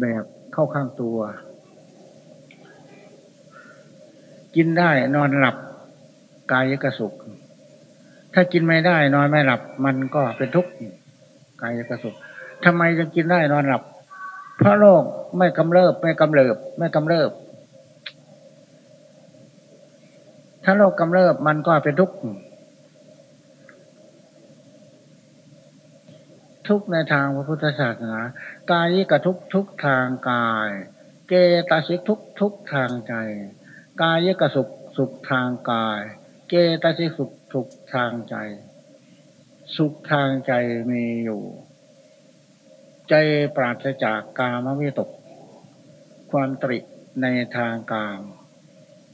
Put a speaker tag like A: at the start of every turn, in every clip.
A: แบบเข้าข้างตัว กินได้นอนหลับกายกสุข ถ้ากินไม่ได้นอนไม่หลับ มันก็เป็นทุกข์กายกสุขทำไมจะกินได้นอนหลับ เพราะโรคไม่กำเริบไม่กำเริบ ไม่กำเริบ ถ้าโรคกำเริบมันก็เป็นทุกข์ ทุกในทางพระพุทธศาสนากายิกทุกทุกทางกายเกตสิกทุกทุกทางใจ กายิกสุขสุขทางกายเกตสิกสุขสุขทางใจ สุขทางใจมีอยู่ ใจปราศจากกามวิตก ความตริในทางกาม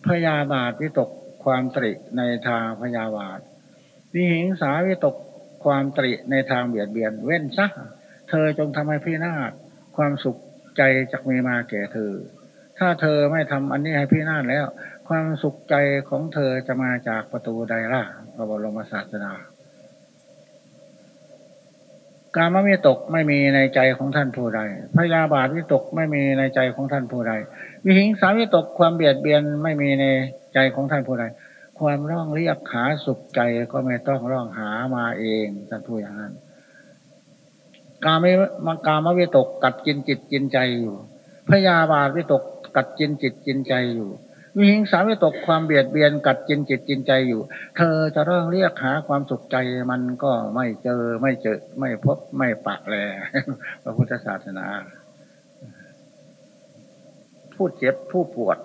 A: พยาบาทวิตกความตริในทางพยาบาทวิหิงสาวิตก ความตริในทางเบียดเบียน เว้นซะเธอจงทำให้พี่นาศความสุขใจจะมีมาแก่เธอ ถ้าเธอไม่ทำอันนี้ให้พี่นาศแล้ว ความสุขใจของเธอจะมาจากประตูใดล่ะพระบรมศาสดาการมวิตกไม่มีในใจของท่านผู้ใด พยาบาทวิตกไม่มีในใจของท่านผู้ใด วิหิงสาวิตกความเบียดเบียนไม่มีในใจของท่านผู้ใด ความร้องเรียกหาสุขใจก็ไม่ต้องร้องหามาเองท่านพูดอย่างนั้น กาไม่มากามวิตกกัดกินจิตกินใจอยู่พยาบาทวิตกกัดกินจิตกินใจอยู่วิหิงสาวิตกความเบียดเบียนกัดกินจิตกินใจอยู่ เธอจะร้องเรียกหาความสุขใจมันก็ไม่เจอไม่เจอ ไม่พบไม่ปะแลพระพุทธศาสนา พูดเจ็บ ผู้ปวด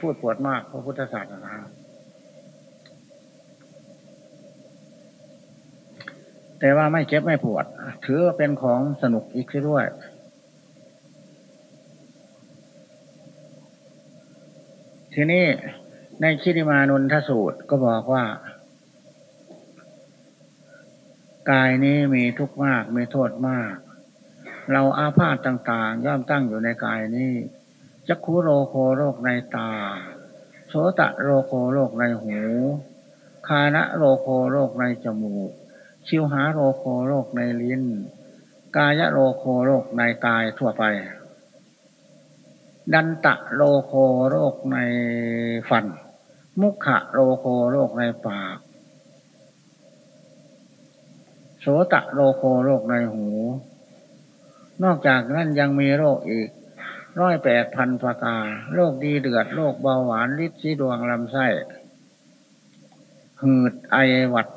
A: พูดปวดมากพระพุทธศาสนา แต่ว่าไม่เจ็บไม่ปวด ถือเป็นของสนุกอีกด้วย ทีนี้ในคิริมานุนทสูตรก็บอกว่า กายนี้มีทุกข์มากมีโทษมาก เราอาพาธต่าง ๆ ย่อมตั้งอยู่ในกายนี้จักขุโรโคโรคในตา โสตะโรโคโรคในหู คานะโรโคโรคในจมูก ชิวหาโรโคโรคในลิ้น กายโรโคโรคในกายทั่วไป ดันตะโรโคโรคในฟัน มุขะโรโคโรคในปาก โสตะโรโคโรคในหู นอกจากนั้นยังมีโรคอีกร้อยแปดพันประการโรคดีเดือดโรคเบาหวานฤทธิ์ชีดวงลำไส้หืดไอหวัด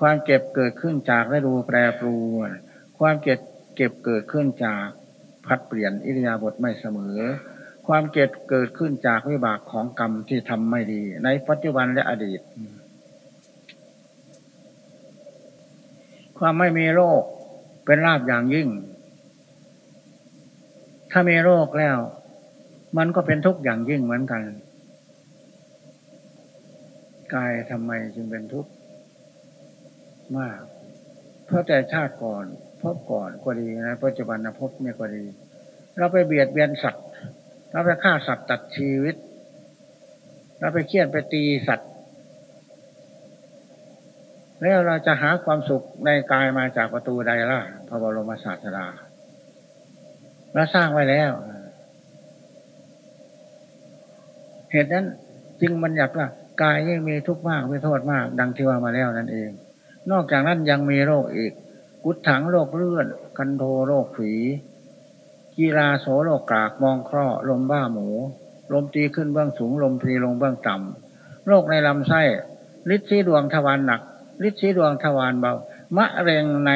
A: ความเก็บเกิดขึ้นจากฤดูแปรปรวนความเก็บเก็บเกิดขึ้นจากพัดเปลี่ยนอิริยาบถไม่เสมอ ความเก็บเกิดขึ้นจากวิบากของกรรมที่ทำไม่ดี ในปัจจุบันและอดีต ความไม่มีโรคเป็นลาบอย่างยิ่ง ถ้ามีโรคแล้ว มันก็เป็นทุกข์อย่างยิ่งเหมือนกันกายทำไมจึงเป็นทุกข์ มาก เพราะแต่ชาติก่อนพบก่อนก็ดีนะปัจจุบันนะพบเนี่ยก็ดี เราไปเบียดเบียนสัตว์เราไปฆ่าสัตว์ตัดชีวิต เราไปเคี่ยนไปตีสัตว์ แล้วเราจะหาความสุขในกายมาจากประตูใดล่ะพระบรมศาสดาเราสร้างไว้แล้ว เหตุนั้นจึงมันอยากว่ากายยังมีทุกข์มากไม่โทษมาก ดังที่ว่ามาแล้วนั่นเอง นอกจากนั้นยังมีโรคอีก กุดถังโรคเลือดคันโทโรคฝีกีฬาโสโรคกากมองเคราะห์ลมบ้าหมู ลมตีขึ้นเบื้องสูงลมตีลงเบื้องต่ำโรคในลำไส้ฤทธิ์ีดวงทวารหนักฤทธิ์ีดวงทวารเบามะเร็งใน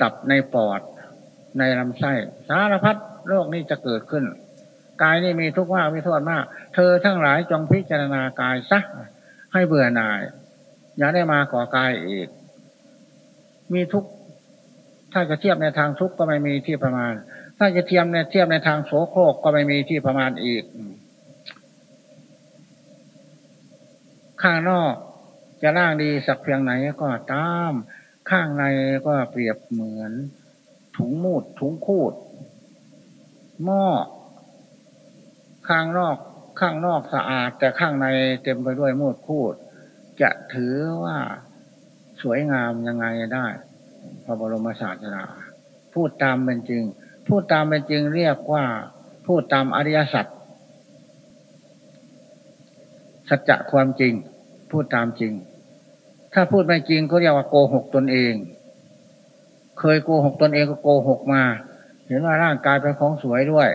A: ตับในปอด ในลำไส้สารพัดโรคนี้จะเกิดขึ้น กายนี่มีทุกข์มากมีโทษมาก เธอทั้งหลายจงพิจารณากายซะให้เบื่อหน่าย อย่าได้มาก่อกายอีก มีทุกถ้าจะเทียบในทางทุกก็ไม่มีที่ประมาณ ถ้าจะเทียมในเทียบในทางโสโครกก็ไม่มีที่ประมาณอีก ข้างนอกจะร่างดีสักเพียงไหนก็ตาม ข้างในก็เปรียบเหมือน ถุงมูดถุงคูด หม้อ ข้างนอก ข้างนอกสะอาด แต่ข้างในเต็มไปด้วยมูดคูด จะถือว่าสวยงามยังไงได้พระบรมศาสดาพูดตามเป็นจริง พูดตามเป็นจริงเรียกว่าพูดตามอริยสัจสัจจะความจริง พูดตามจริง ถ้าพูดไม่จริงก็เรียกว่าโกหกตนเอง เคยโกหกตนเองก็โกหกมา เห็นว่าร่างกายเป็นของสวยด้วย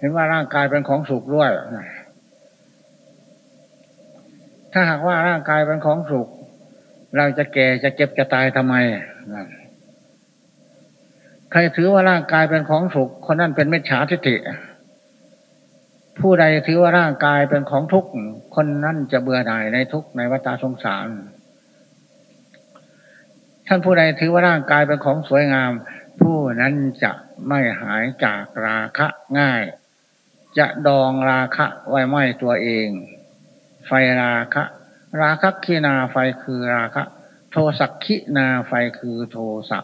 A: เห็นว่าร่างกายเป็นของสุขด้วย ถ้าหากว่าร่างกายเป็นของสุข เราจะแก่จะเจ็บจะตายทำไมใครถือว่าร่างกายเป็นของสุข คนนั้นเป็นมิจฉาทิฏฐิผู้ใดถือว่าร่างกายเป็นของทุกข์คนนั้นจะเบื่อหน่ายในทุกข์ในวัฏสงสาร ท่านผู้ใดถือว่าร่างกายเป็นของสวยงาม ผู้นั้นจะไม่หายจากราคะง่าย จะดองราคะไว้ไม่ตัวเอง ไฟราคะ ราคะขีนาไฟคือราคะ โทสักขีนาไฟคือโทสะ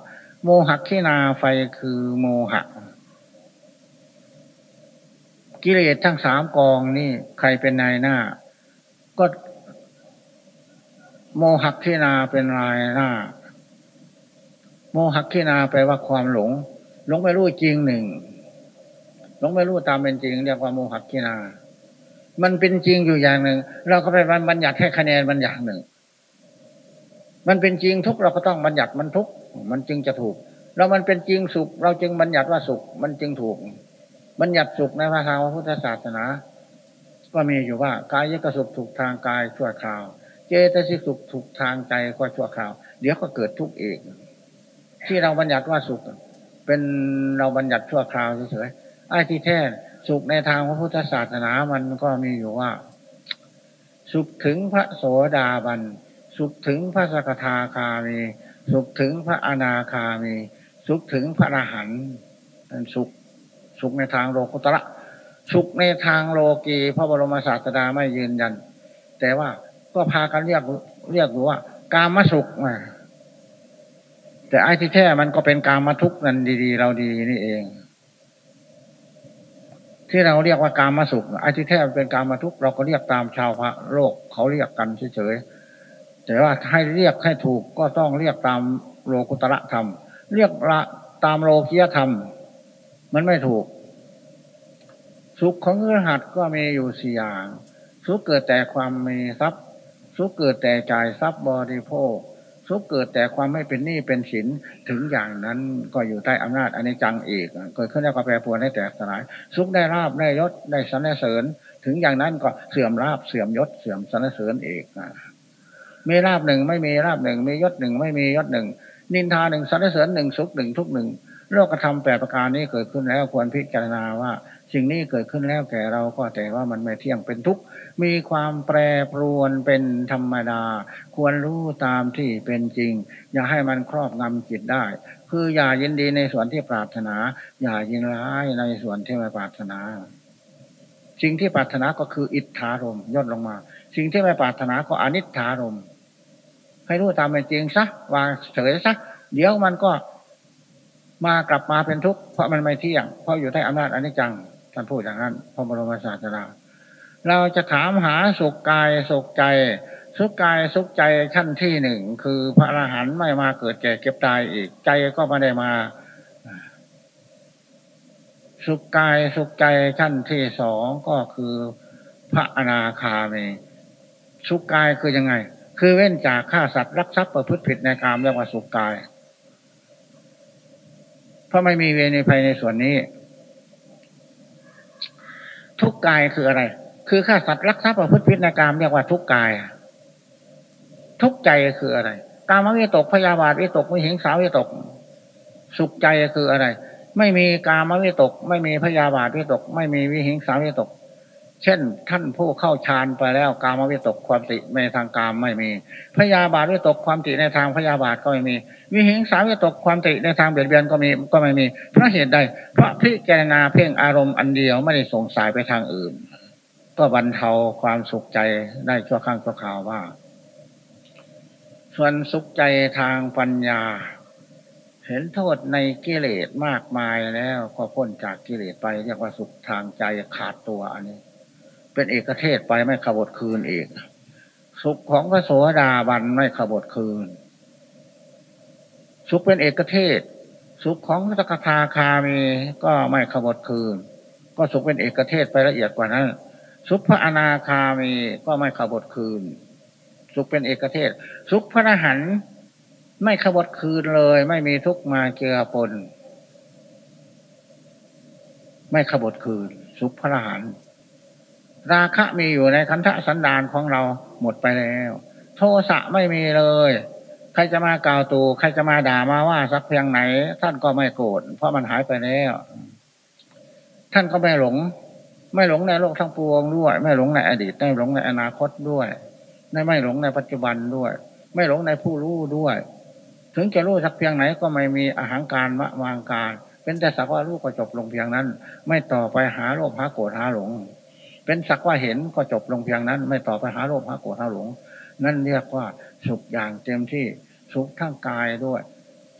A: โมหขีนาไฟคือโมหะ กิเลสทั้งสามกองนี่ใครเป็นนายหน้า ก็โมหักขีนาเป็นนายหน้า โมหักขีนาแปลว่าความหลง หลงไม่รู้จริงหนึ่งหลงไม่รู้ตามเป็นจริงเรียกว่าโมหักขีนา มันเป็นจริงอยู่อย่างหนึ่ง เราก็ไปบัญญัติให้คะแนนมันอย่างหนึ่ง มันเป็นจริงทุกเราก็ต้องบัญญัติมันทุกมันจึงจะถูก เรามันเป็นจริงสุข เราจึงบัญญัติว่าสุข มันจึงถูก บัญญัติสุขในพระทางพระพุทธศาสนา ก็มีอยู่ว่ากายกสุขถูกทางกายชั่วคราว เจตสิกสุขถูกทางใจก็ชั่วคราว เดี๋ยวก็เกิดทุกข์เองที่เราบัญญัติว่าสุข เป็นเราบัญญัติชั่วคราวเฉยๆไอ้ที่แท้ สุขในทางพระพุทธศาสนามันก็มีอยู่ว่า สุขถึงพระโสดาบัน สุขถึงพระสกทาคามี สุขถึงพระอนาคามี สุขถึงพระอรหันต์สุขสุขในทางโลกุตระสุขในทางโลกีพระบรมศาสดาไม่ยืนยัน แต่ว่าก็พากันเรียกเรียกว่า กามสุขมาแต่ไอ้ที่แท้มันก็เป็นกามทุกข์นั่นดี ๆ เราดีนี่เอง ที่เราเรียกว่ากามาสุขไอ้ที่แท้เป็นกามาทุกข์เราก็เรียกตามชาวพระโลกเขาเรียกกันเฉยๆแต่ว่าให้เรียกให้ถูกก็ต้องเรียกตามโลกุตระธรรม เรียกละตามโลกียธรรม มันไม่ถูก สุขของเงื่อหัดก็มีอยู่สี่อย่าง สุขเกิดแต่ความมีทรัพย์ สุขเกิดแต่จ่ายทรัพย์บริโภค สุขเกิดแต่ความไม่เป็นหนี้เป็นสินถึงอย่างนั้นก็อยู่ใต้อำนาจอันนี้จังอีกเกิดขึ้นแล้วก็แปรปรวนให้แตกสลายสุขได้ราบได้ยศได้สรรเสริญ ถึงอย่างนั้นก็เสื่อมราบเสื่อมยศเสื่อมสรรเสริญอีกมีราบหนึ่งไม่มีราบหนึ่งมียศหนึ่งไม่มียศหนึ่งนินทาหนึ่งสรรเสริญหนึ่งสุขหนึ่งทุกหนึ่งโลกธรรมแปดประการนี้เกิดขึ้นแล้วควรพิจารณาว่า สิ่งนี้เกิดขึ้นแล้วแก่เราก็แต่ว่ามันไม่เที่ยงเป็นทุกข์มีความแปรปรวนเป็นธรรมดา ควรรู้ตามที่เป็นจริง อย่าให้มันครอบงำจิตได้ คืออย่ายินดีในส่วนที่ปรารถนา อย่ายินร้ายในส่วนที่ไม่ปรารถนา สิ่งที่ปรารถนาก็คืออิทธารมย่นลงมา สิ่งที่ไม่ปรารถนาก็อนิจฐารมให้รู้ตามเป็นจริงซะวางเฉยซะเดี๋ยวมันก็มากลับมาเป็นทุกข์เพราะมันไม่เที่ยง เพราะอยู่ใต้อำนาจอนิจจังานพูดอย่างนั้นพระบรมศาสดาเราจะถามหาสุขกายสุขใจ สุขกายสุขใจชั้นที่หนึ่งคือพระอรหันต์ไม่มาเกิดแก่เก็บตายอีกใจก็ไม่ได้มา สุขกายสุขใจชั้นที่สองก็คือพระอนาคามีสุขกายคือยังไง คือเว้นจากฆ่าสัตว์รักทรัพย์ประพฤติผิดในกามเรียกว่าสุขกาย เพราะไม่มีเวรในภัยในส่วนนี้ ทุกกายคืออะไร คือฆ่าสัตว์รักทรัพย์ประพฤติผิดในกรรมเรียกว่าทุกกาย ทุกใจคืออะไรกามวิตกพยาบาทวิตกไม่หิงสาวิตก สุขใจคืออะไร ไม่มีกามวิตก ไม่มีพยาบาทวิตก ไม่มีวิหิงสาวิตก เช่น ท่านผู้เข้าฌานไปแล้วกามวิตกความติในทางกามไม่มีพยาบาทวิตกความติในทางพยาบาทก็ไม่มีวิหิงสาวิตกความติในทางเบียดเบียนก็มีก็ไม่มีเพราะเหตุใดเพราะพิจารณาเพ่งอารมณ์อันเดียวไม่ได้ส่งสายไปทางอื่น ก็บรรเทาความสุขใจได้ชั่วข้างชั่วคราวว่า ส่วนสุขใจทางปัญญา เห็นโทษในกิเลสมากมายแล้วก็พ้นจากกิเลสไปเรียกว่าสุขทางใจขาดตัวอันนี้ เป็นเอกเทศไปไม่ขบดคืนอีกสุขของพระโสดาบันไม่ขบดคืน สุขเป็นเอกเทศ สุขของสกทาคามีก็ไม่ขบดคืน ก็สุขเป็นเอกเทศไปละเอียดกว่านั้น สุขพระอนาคามีก็ไม่ขบดคืน สุขเป็นเอกเทศ สุขพระอรหันต์ไม่ขบดคืนเลย ไม่มีทุกมาเจือปนไม่ขบดคืน สุขพระอรหันต์ ราคะมีอยู่ในคันธสันดานของเราหมดไปแล้ว โทสะไม่มีเลย ใครจะมากล่าวตูใครจะมาด่ามาว่าสักเพียงไหน ท่านก็ไม่โกรธเพราะมันหายไปแล้ว ท่านก็ไม่หลง ไม่หลงในโลกทั้งปวงด้วย ไม่หลงในอดีต ไม่หลงในอนาคตด้วยไม่ไม่หลงในปัจจุบันด้วย ไม่หลงในผู้รู้ด้วย ถึงจะรู้สักเพียงไหนก็ไม่มีอาหารการมะวางการ เป็นแต่สักว่ารู้ก็จบลงเพียงนั้น ไม่ต่อไปหาโลภหาโกรธหาหลง เป็นสักว่าเห็นก็จบลงเพียงนั้น ไม่ต่อไปหาโลภหาโกรธหาหลง นั่นเรียกว่าสุขอย่างเต็มที่สุขทั้งกายด้วย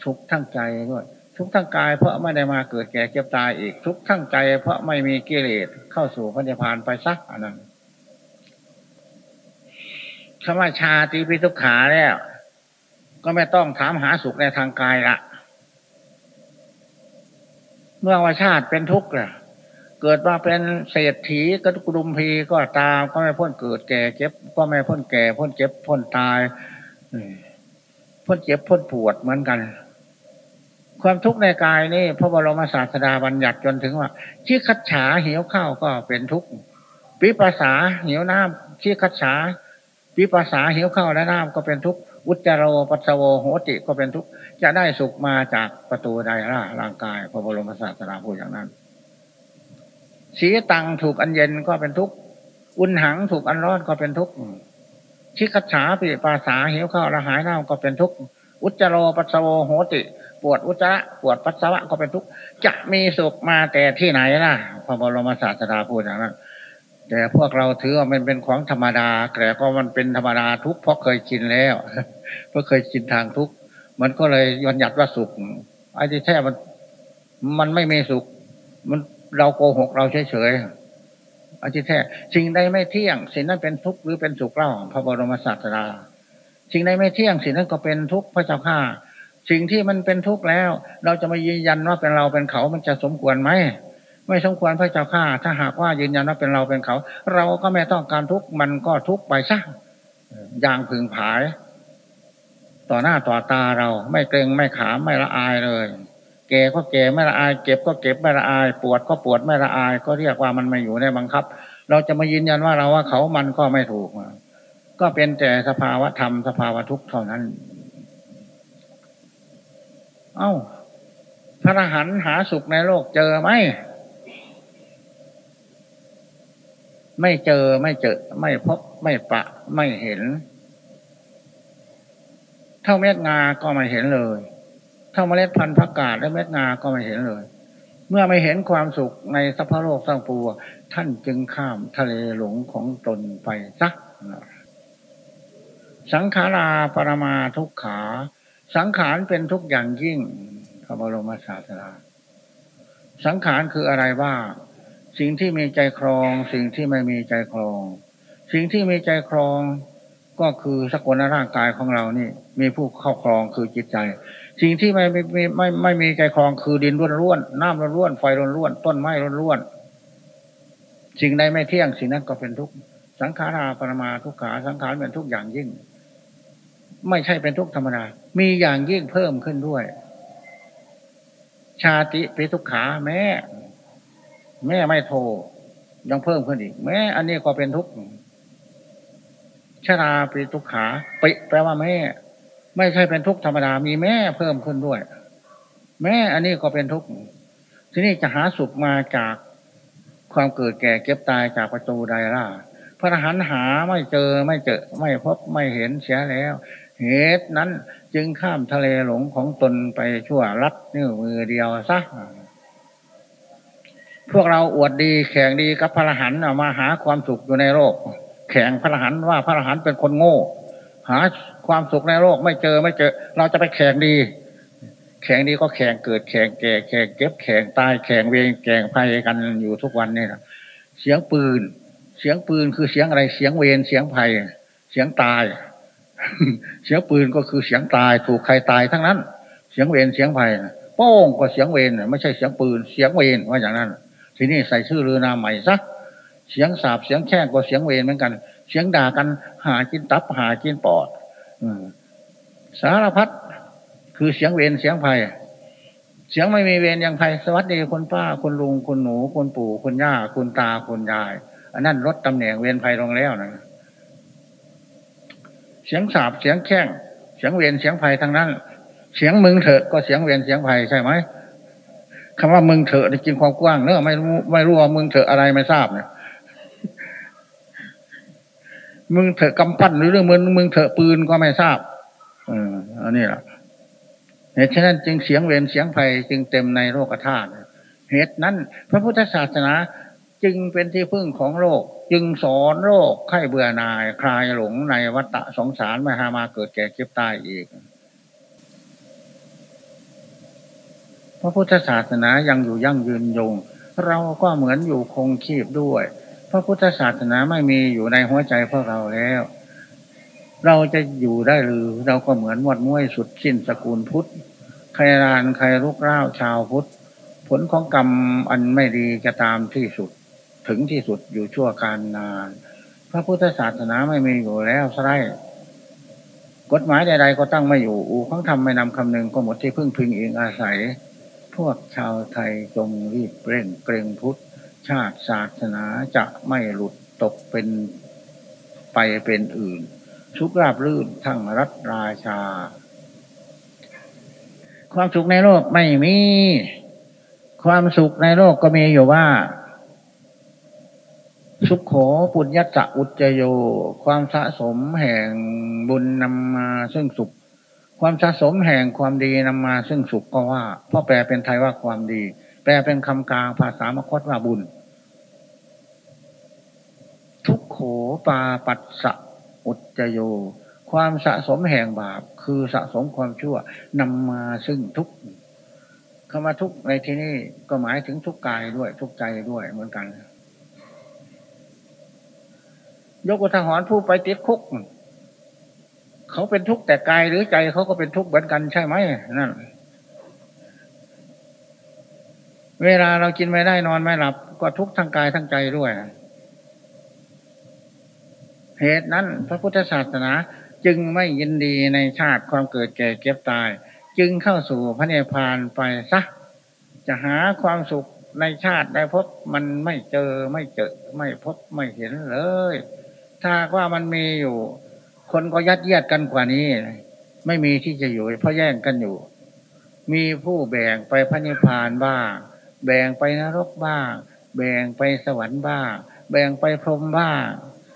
A: สุขทั้งใจด้วยทุกทั้งกายเพราะไม่ได้มาเกิดแก่เก็บตายอีกทุกทั้งใจ เพราะไม่มีกิเลสเข้าสู่พระนิพพานไปสักอันนั้นคำว่าชาติปิทุกขาแล้ว ก็ไม่ต้องถามหาสุขในทางกายละเมื่อว่าชาติเป็นทุกข์ล่ะ เกิดมาเป็นเศรษฐีก็กรุมพีก็ตามก็ไม่พ้นเกิดแก่เจ็บ ก็ไม่พ้นแก่พ้นเจ็บพ้นตายพ้นเจ็บพ้นปวดเหมือนกัน ความทุกข์ในกายนี่พระบรมศาสดาบัญญัติจนถึงว่าชี้คัดฉาหิวข้าวก็เป็นทุกข์ปิปัสสาหิวน้ำชี้คัดฉาปิปัสสาหิวข้าวและน้ำก็เป็นทุกข์อุจจโรปัสสโวโหติก็เป็นทุกข์จะได้สุขมาจากประตูใดล่ะร่างกาย พระบรมศาสดาพูดอย่างนั้น สีตังถูกอันเย็นก็เป็นทุกข์อุณหังถูกอันร้อนก็เป็นทุกข์ชิคัฉาปิปาสาเหวข้าวระหายน้ำก็เป็นทุกข์อุจจโรปัสสโวโหติ ปวดอุจจาระปวดปัสสาวะก็เป็นทุกข์จะมีสุขมาแต่ที่ไหนล่ะพระบรมศาสดาพูดอย่างนั้นแต่พวกเราถือว่ามันเป็นของธรรมดา แต่ก็มันเป็นธรรมดาทุกเพราะเคยกินแล้ว เพราะเคยกินทางทุกมันก็เลยยันหยัดว่าสุขไอ้ที่แท้มัน มันไม่มีสุข มัน เราโกหกเราเฉยๆอันที่แท้สิ่งใดไม่เที่ยง สิ่งนั้นเป็นทุกข์หรือเป็นสุขเล่าพระบรมศาสดาสิ่งใดไม่เที่ยง สิ่งนั้นก็เป็นทุกข์พระเจ้าข้าสิ่งที่มันเป็นทุกข์แล้ว เราจะมายืนยันว่าเป็นเราเป็นเขามันจะสมควรไหมไม่สมควรพระเจ้าข้าถ้าหากว่ายืนยันว่าเป็นเราเป็นเขา เราก็ไม่ต้องการทุกข์มันก็ทุกข์ไปซะอย่างพึงผาย ต่อหน้าต่อตาเราไม่เกรงไม่ขามไม่ละอายเลย แก่ก็แก่ไม่ละอาย เก็บก็เก็บไม่ละอาย ปวดก็ปวดไม่ละอาย ก็เรียกว่ามันไม่อยู่ในบังคับ เราจะมายืนยันว่าเราว่าเขามันก็ไม่ถูก ก็เป็นแต่สภาวะธรรมสภาวะทุกข์เท่านั้น เอา้า พระอรหันต์หาสุขในโลกเจอไหมไม่เจอไม่เจอ ไม่พบไม่ปะ ไม่เห็น เท่าเม็ดงาก็ไม่เห็นเลย ถ้าเมล็ดพันธุ์ผักกาดและเม็ดงาก็ไม่เห็นเลย เมื่อไม่เห็นความสุขในสัพพโลกสร้างปูท่านจึงข้ามทะเลหลงของตนไปซัก สังขาราปรมาทุกขา สังขารเป็นทุกอย่างยิ่งพระบรมศาสดาสังขารคืออะไรบ้างสิ่งที่มีใจครอง สิ่งที่ไม่มีใจครอง สิ่งที่มีใจครองก็คือสกุลร่างกายของเรานี่ มีผู้เข้าครองคือจิตใจ สิ่งที่ไม่ไม่ไม่ไม่ไม่มีใจคลองคือดินร่วนร่วนน้ำร่วนร่วนไฟร่วนร่วนต้นไม้ร่วนร่วนสิ่งใดไม่เที่ยงสิ่งนั้นก็เป็นทุกข์สังขาราปรมาทุกขาสังขารเป็นทุกอย่างยิ่ง ไม่ใช่เป็นทุกธรรมดามีอย่างยิ่งเพิ่มขึ้นด้วย ชาติเป็นทุกขาแม่ แม่ไม่โทยังเพิ่มขึ้นอีก แม่อันนี้ก็เป็นทุกข์ชราเป็นทุกขาปิแปลว่าแม่ ไม่ใช่เป็นทุกข์ธรรมดามีแม่เพิ่มขึ้นด้วย แม่อันนี้ก็เป็นทุกข์ทีนี้จะหาสุขมาจากความเกิดแก่เก็บตายจากประตูใดล่ะพระอรหันต์หาไม่เจอไม่เจอ ไม่พบไม่เห็นเสียแล้ว เหตุนั้นจึงข้ามทะเลหลงของตนไปชั่วรัดนิ้วมือเดียวซะพวกเราอวดดีแข่งดีกับพระอรหันต์มาหาความสุขอยู่ในโลกแข่งพระอรหันต์ว่าพระอรหันต์เป็นคนโง่ หา ความสุขในโลกไม่เจอไม่เจอ เราจะไปแข่งดี แข่งดีก็แข่งเกิดแข่งแก่แข่งเก็บแข่งตายแข่งเวงแข่งภัยกันอยู่ทุกวันนี่นะเสียงปืน เสียงปืนคือเสียงอะไรเสียงเวรเสียงภัย เสียงตาย เสียงปืนก็คือเสียงตายถูกใครตายทั้งนั้น เสียงเวรเสียงภัยปโป้งก็เสียงเวรไม่ใช่เสียงปืนเสียงเวรว่าอย่างนั้น ทีนี้ใส่ชื่อเรือนาใหม่ซะเสียงสาบเสียงแช่งก็เสียงเวรเหมือนกัน เสียงด่ากันหากินตับหากินปอด สารพัดคือเสียงเวรเสียงภัย เสียงไม่มีเวรยังภัยสวัสดีคุณป้าคุณลุงคุณหนูคุณปู่คุณย่าคุณตาคุณยาย อันนั้นลดตำแหน่งเวรภัยลงแล้วนะเสียงสาบเสียงแข้งเสียงเวรเสียงภัยทั้งนั้น เสียงมึงเถอะก็เสียงเวรเสียงภัยใช่ไหมคำว่ามึงเถอะได้กินความกว้างเนอะไม่รู้ไม่รู้ว่ามึงเถอะอะไรไม่ทราบเนี่ย มึงเถอะกำปั้นหรือเรื่องมึงมึงเถอะปืนก็ไม่ทราบอออันนี้แหละเหตุฉะนั้นจึงเสียงเวรเสียงภัยจึงเต็มในโลกธาตุเหตุนั้น พระพุทธศาสนาจึงเป็นที่พึ่งของโลก จึงสอนโลกให้เบื่อหน่าย คลายหลงในวัฏสงสารไม่หามาเกิดแก่เก็บตายอีก พระพุทธศาสนายังอยู่ยั่งยืนยง เราก็เหมือนอยู่คงคีบด้วย พระพุทธศาสนาไม่มีอยู่ในหัวใจพวกเราแล้ว เราจะอยู่ได้หรือเราก็เหมือนวดม้วยสุดสิ้นสกุลพุทธใครรานใครลุกร้าวชาวพุทธผลของกรรมอันไม่ดีจะตามที่สุดถึงที่สุดอยู่ชั่วการนาน พระพุทธศาสนาไม่มีอยู่แล้วใช่กฎหมายใดๆก็ตั้งไม่อยู่อูข้องทำไม่นำคำหนึ่งก็หมดที่พึ่งพิงเองอาศัย พวกชาวไทยจงรีบเร่งเกรงพุทธ ชาติศาสนาจะไม่หลุดตกเป็นไปเป็นอื่นชุกราบลื่นทั้งรัฐราชา ความสุขในโลกไม่มี ความสุขในโลกก็มีอยู่ว่า สุขโขปุญญจะอุจโย ความสะสมแห่งบุญนำมาซึ่งสุข ความสะสมแห่งความดีนำมาซึ่งสุขก็ว่าพราะแปลเป็นไทยว่าความดี แปลเป็นคำกลางภาษามคตว่าบุญ ทุกโขปาปัสสะอุจโย ความสะสมแห่งบาป คือสะสมความชั่วนำมาซึ่งทุกคำว่าทุกในที่นี้ก็หมายถึงทุกกายด้วย ทุกใจด้วยเหมือนกัน ยกอุทหรณ์ผู้ไปติดคุก เขาเป็นทุกข์แต่กายหรือใจเขาก็เป็นทุกข์เหมือนกันใช่ไหมนั่น เวลาเรากินไม่ได้นอนไม่หลับ ก็ทุกข์ทั้งกายทั้งใจด้วย เหตุนั้น พระพุทธศาสนาจึงไม่ยินดีในชาติความเกิดแก่เก็บตาย จึงเข้าสู่พระเนพานไปซะจะหาความสุขในชาติได้พบมันไม่เจอไม่เจอ ไม่พบไม่เห็นเลย ถ้าว่ามันมีอยู่ คนก็ยัดเยียดกันกว่านี้ ไม่มีที่จะอยู่เพราะแย่งกันอยู่ มีผู้แบ่งไปพระนิพพานบ้าง แบ่งไปนรกบ้าง แบ่งไปสวรรค์บ้าง แบ่งไปพรหมบ้าง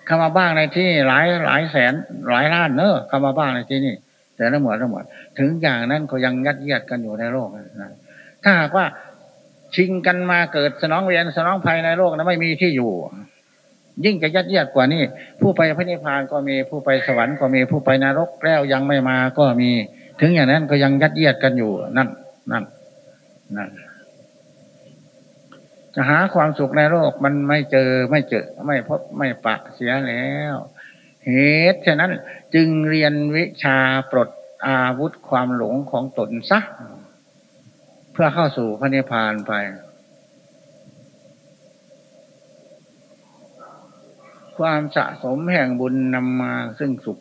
A: คำมาบ้างในที่หลายหลายแสนหลายล้านเนอะคำมาบ้างในที่นี่แต่ละหมวดละหมวดถึงอย่างนั้นก็ยังยัดเยียดกันอยู่ในโลกนะถ้าหากว่าชิงกันมาเกิดสนองเวียนสนองภัยในโลกนั้นไม่มีที่อยู่ ยิ่งจะยัดเยียดกว่านี้ผู้ไปพระนิพพานก็มีผู้ไปสวรรค์ก็มีผู้ไปนรกแล้วยังไม่มาก็มี ถึงอย่างนั้นก็ยังยัดเยียดกันอยู่นั่นนั่นนั่น จะหาความสุขในโลกมันไม่เจอไม่เจอ ไม่พบไม่ปะเสียแล้ว เหตุฉะนั้นจึงเรียนวิชาปลดอาวุธความหลงของตนซะเพื่อเข้าสู่พระนิพพานไป ความสะสมแห่งบุญนำมาซึ่งสุข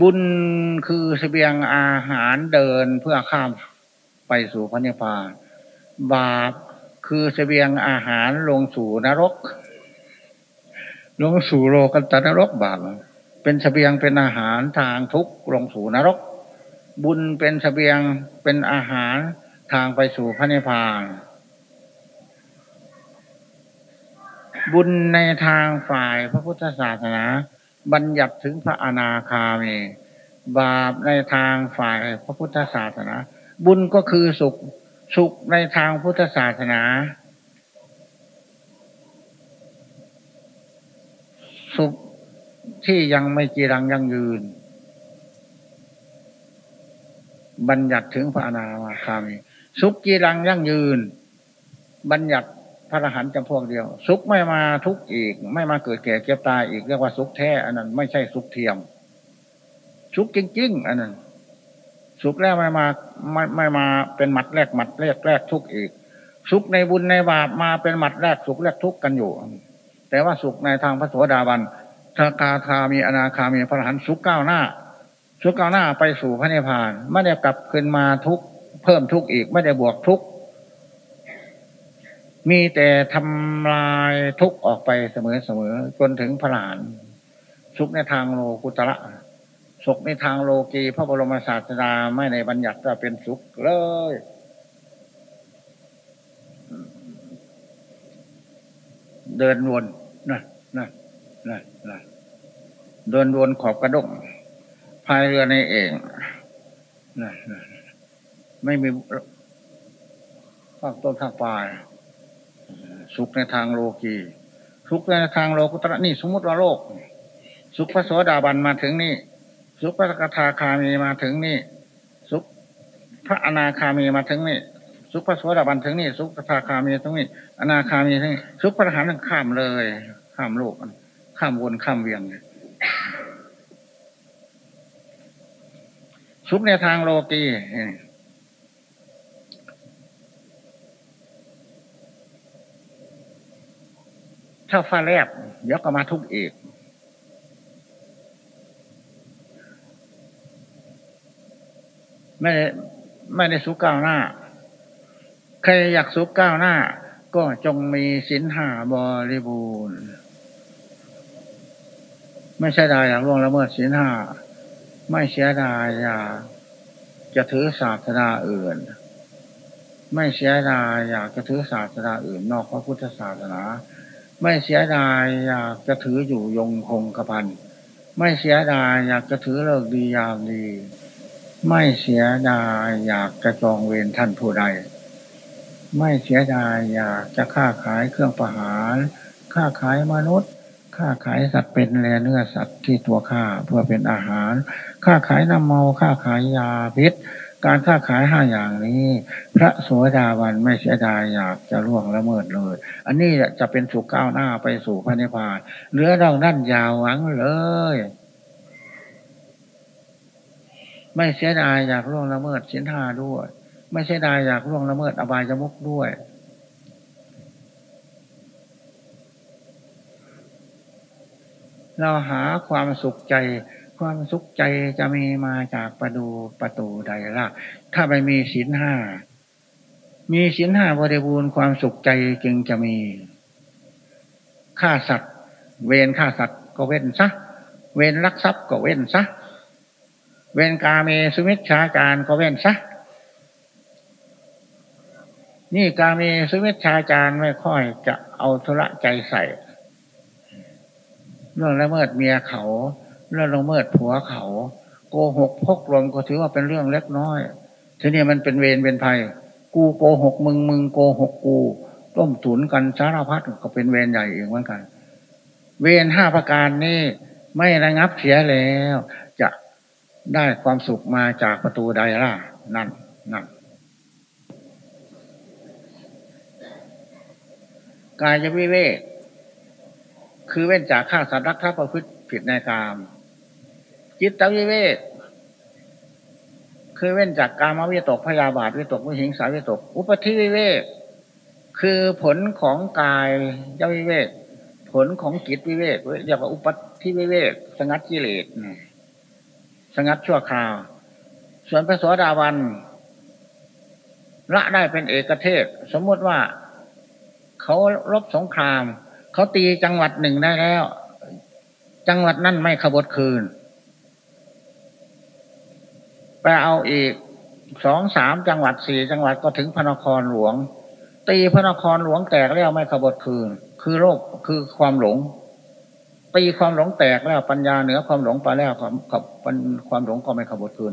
A: บุญคือสเสบียงอาหารเดินเพื่อข้ามไปสู่พระนิพพาน บาป คือสเสบียงอาหารลงสู่นรก ลงสู่โลกันตนรกบาปเป็นสเสบียงเป็นอาหารทางทุกลงสู่นรก บุญเป็นสเสบียงเป็นอาหารทางไปสู่พระนิพพานบุญในทางฝ่ายพระพุทธศาสนา บัญญัติถึงพระอนาคามี บาปในทางฝ่ายพระพุทธศาสนา บุญก็คือสุข สุขในทางพุทธศาสนา สุขที่ยังไม่จีรังยังยืน บัญญัติถึงพระอนาคามีสุขจีรังยั่งยืน บัญญัติพระอรหันต์จำพวกเดียว สุขไม่มาทุกข์อีก ไม่มาเกิดแก่เก็บตายอีกเรียกว่าสุขแท้ อันนั้นไม่ใช่สุขเทียม สุขจริงๆ อันนั้น สุขแล้วไม่มาไม่ไม่มาเป็นหมัดแรกหมัดแรกแรกทุกอีก สุขในบุญในบาปมาเป็นหมัดแรกสุขแรกทุกกันอยู่ แต่ว่าสุขในทางพระโสดาบันทากาคามีอนาคามีพระหันสุขก้าวหน้า สุขก้าวหน้าไปสู่พระนิพพานไม่ได้กลับขึ้นมาทุกเพิ่มทุกอีกไม่ได้บวกทุกมีแต่ทำลายทุกออกไปเสมอเสมอจนถึงพระหลาน สุขในทางโลกุตระ สุขในทางโลกีพระบรมศาสดาไม่ในบัญญัติว่าเป็นสุขเลย เดินวนนะนะนะนะเดินวนขอบกระดกพายเรือในเองนะนะไม่มีภาคต้นภาคปลาย สุขในทางโลกีสุขในทางโลกุตระนี่สมมติว่าโลก สุขพระโสดาบันมาถึงนี่ สุขพระกทาคามีมาถึงนี่ สุขพระอนาคามีมาถึงนี่สุขพระโสดาบันถึงนี่สุขทาคามีถึงนี่อนาคามีถึงนี่สุขพระหารข้ามเลย ข้ามโลกข้ามวนข้ามเวียงสุขในทางโลกีถ้าฟ้าแลบเดี๋ยวก็มาทุกอีก ไม่ได้ไม่ได้สุกก้าวหน้า ใครอยากสุกก้าวหน้า ก็จงมีสินหาบริบูรณ์ไม่ใช่ได้อยากล่วงละเมิดสินหาไม่เสียดายอยากจะถือศาสนาอื่น ไม่เสียดายอยากจะถือศาสนาอื่น นอกพระพุทธศาสนา ไม่เสียดายอยากจะถืออยู่ยงคงกระพันไม่เสียดายอยากจะถือเลิกดียามดี ไม่เสียดายอยากจะจองเวรท่านผู้ใด ไม่เสียดายอยากจะค้าขายเครื่องประหารค้าขายมนุษย์ค้าขายสัตว์เป็นแลเนื้อสัตว์ที่ตัวข้าเพื่อเป็นอาหารค้าขายน้ำเมาค้าขายยาพิษ การค้าขายห้าอย่างนี้ พระโสดาบันไม่เสียดายอยากจะล่วงละเมิดเลย อันนี้จะเป็นสุขก้าวหน้าไปสู่พระนิพพานเนื้อเรานั่นยาวหวังเลย ไม่เสียดายอยากล่วงละเมิดสินห้าด้วย ไม่เสียดายอยากล่วงละเมิดอบายจมุกด้วย เราหาความสุขใจ ความสุขใจจะมีมาจากประตูประตูใดล่ะ ถ้าไม่มีศีลห้ามีศีลห้าบริบูรณ์ความสุขใจจึงจะมีฆ่าสัตว์ เวรฆ่าสัตว์ก็เว้นซะเวรลักทรัพย์ก็เว้นซะ เวรกาเมสุมิชฌาการก็เว้นซะนี่กาเมสุมิชฌาจารไม่ค่อยจะเอาธุระใจใส่ เรื่องละเมิดเมียเขา เรื่องละเมิดผัวเขา โกหกพกลมก็ถือว่าเป็นเรื่องเล็กน้อย ทีนี้มันเป็นเวรเป็นภัย กูโกหกมึงมึงโกหกกูต้มตุนกันสารพัดก็เป็นเวรใหญ่เองเหมือนกัน เวรห้าประการนี้ไม่ระงับเสียแล้ว ได้ความสุขมาจากประตูใดล่ะ นั่นนั่นกายวิเวก คือเว้นจากข้าสัตว์รักทัพประพฤติผิดในกาม จิตตวิเวก คือเว้นจากกามวิตกพยาบาทวิตกวิหิงสาวิตก อุปธิวิเวก คือผลของกายยวิเวก ผลของจิตวิเวกเรียกว่าอุปธิวิเวก สงัดกิเลส สงัดชั่วคราว ส่วนพระสวสดาวันละได้เป็นเอกเทศ สมมติว่าเขารบสงคราม เขาตีจังหวัดหนึ่งได้แล้ว จังหวัดนั้นไม่ขบฏคืน ไปเอาอีกสองสามจังหวัดสี่จังหวัดก็ถึงพระนครหลวง ตีพระนครหลวงแตกแล้วไม่ขบฏคืน คือโรคคือความหลง ตีความหลงแตกแล้วปัญญาเหนือความหลงไปแล้วความความหลงก็ไม่ขบฏคืน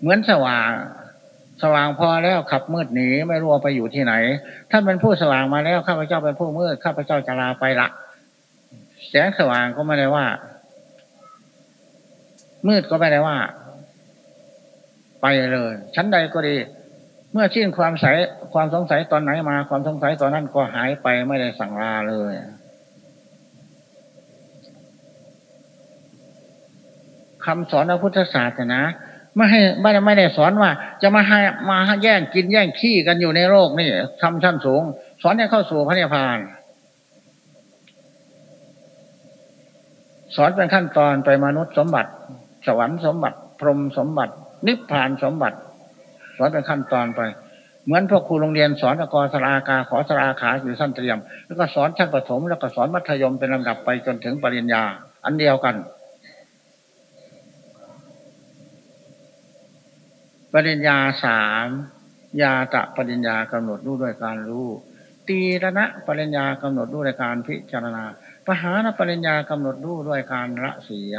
A: เหมือนสว่างสว่างพอแล้วขับมืดหนีไม่รู้ไปอยู่ที่ไหนท่านเป็นผู้สว่างมาแล้วข้าพเจ้าเป็นผู้มืดข้าพเจ้าจะลาไปละแสงสว่างก็ไม่ได้ว่า มืดก็ไม่ได้ว่า ไปเลย ชั้นใดก็ดี เมื่อชิ้นความใสความสงสัยตอนไหนมา ความสงสัยตอนนั้นก็หายไปไม่ได้สั่งลาเลย คำสอนพระพุทธศาสนาไม่ให้ไม่ได้ไม่ได้สอนว่า จะมาให้มาแย่งกินแย่งขี้กันอยู่ในโลกนี่ทำชั้นสูง สอนให้เข้าสู่พระนิพพาน สอนเป็นขั้นตอนไปมนุษย์สมบัติ สวรรค์สมบัติ พรหมสมบัติ นิพพานสมบัติ สอนเป็นขั้นตอนไป เหมือนพวกครูโรงเรียนสอนกรสรากาขอสราขาอยู่สั้นเตรียม แล้วก็สอนชั้นประถมแล้วก็สอนมัธยมเป็นลำดับไปจนถึงปริญญา อันเดียวกัน ริญญาสามยาตะปริญญากำหนดรู้ด้วยการรู้ ตีระณะปริญญากำหนดรู้ด้วยการพิจารณาปหานปริญญากำหนดรู้ด้วยการละเสีย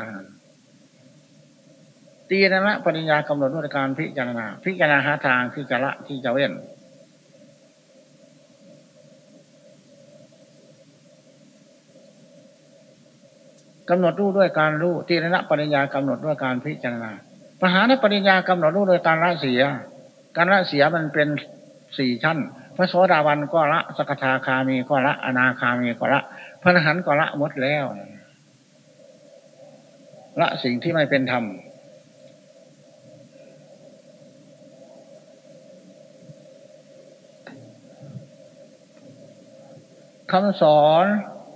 A: ตีระณะปริญญากำหนดรู้ด้วยการพิจารณา พิจารณาหาทางที่จะละที่จะเว้นกำหนดรู้ด้วยการรู้ตีระณะปริญญากำหนดด้วยการพิจารณา ปหาในปริญญากำหนดรู้โดยการละเสีย การละเสียมันเป็นสี่ชั้น พระโสดาบันก็ละสกทาคามีก็ละอนาคามีก็ละ พระอรหันต์ก็ละหมดแล้ว ละสิ่งที่ไม่เป็นธรรมคำสอน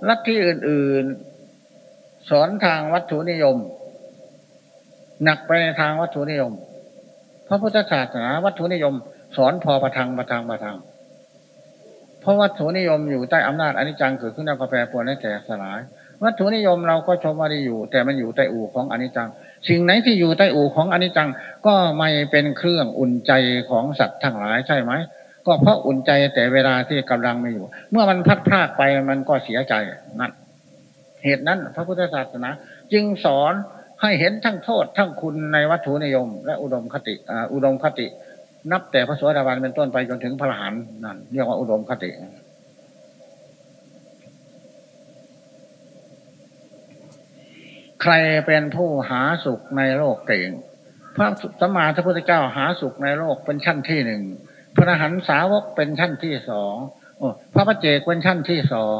A: ลัทธิอื่น ๆ สอนทางวัตถุนิยม หนักไปในทางวัตถุนิยม พระพุทธศาสนาวัตถุนิยม สอนพอประทังประทังประทัง เพราะวัตถุนิยมอยู่ใต้อำนาจอนิจจังเกิดขึ้นแล้วก็แปรปรวนและแตกสลาย วัตถุนิยมเราก็ชมว่าดีอยู่ แต่มันอยู่ใต้อู่ของอนิจจัง สิ่งไหนที่อยู่ใต้อู่ของอนิจจัง ก็ไม่เป็นเครื่องอุ่นใจของสัตว์ทั้งหลายใช่ไหมก็เพราะอุ่นใจแต่เวลาที่กำลังไม่อยู่ เมื่อมันพัดพลากไปมันก็เสียใจนั่นเหตุนั้น พระพุทธศาสนา จึงสอน ให้เห็นทั้งโทษทั้งคุณในวัตถุนิยม และอุดมคติอุดมคติ นับแต่พระสวัสดิบาลเป็นต้นไปจนถึงพระหานนั่นเรียกว่าอุดมคติ ใครเป็นผู้หาสุขในโลกเก่งพระสัมมาสัมพุทธเจ้าหาสุขในโลกเป็นชั้นที่หนึ่งพระหันสาวกเป็นชั้นที่สองพระพระเจกเป็นชั้นที่สอง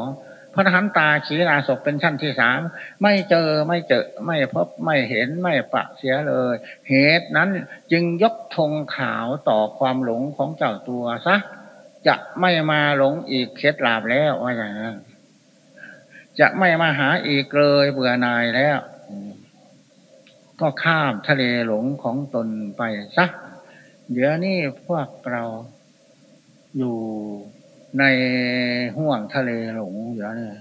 A: พระหันตาขีนาศพเป็นชั้นที่สามไม่เจอไม่เจอไม่พบไม่เห็นไม่ปะเสียเลย เหตุนั้นจึงยกธงขาวต่อความหลงของเจ้าตัวซะจะไม่มาหลงอีกเคล็ดลาบแล้วว่าอย่างนั้นจะไม่มาหาอีกเลยเบื่อนายแล้ว ก็ข้ามทะเลหลงของตนไปซะเดี๋ยวนี้พวกเราอยู่ ในห่วงทะเลหลงอยู่แล้วเนี่ย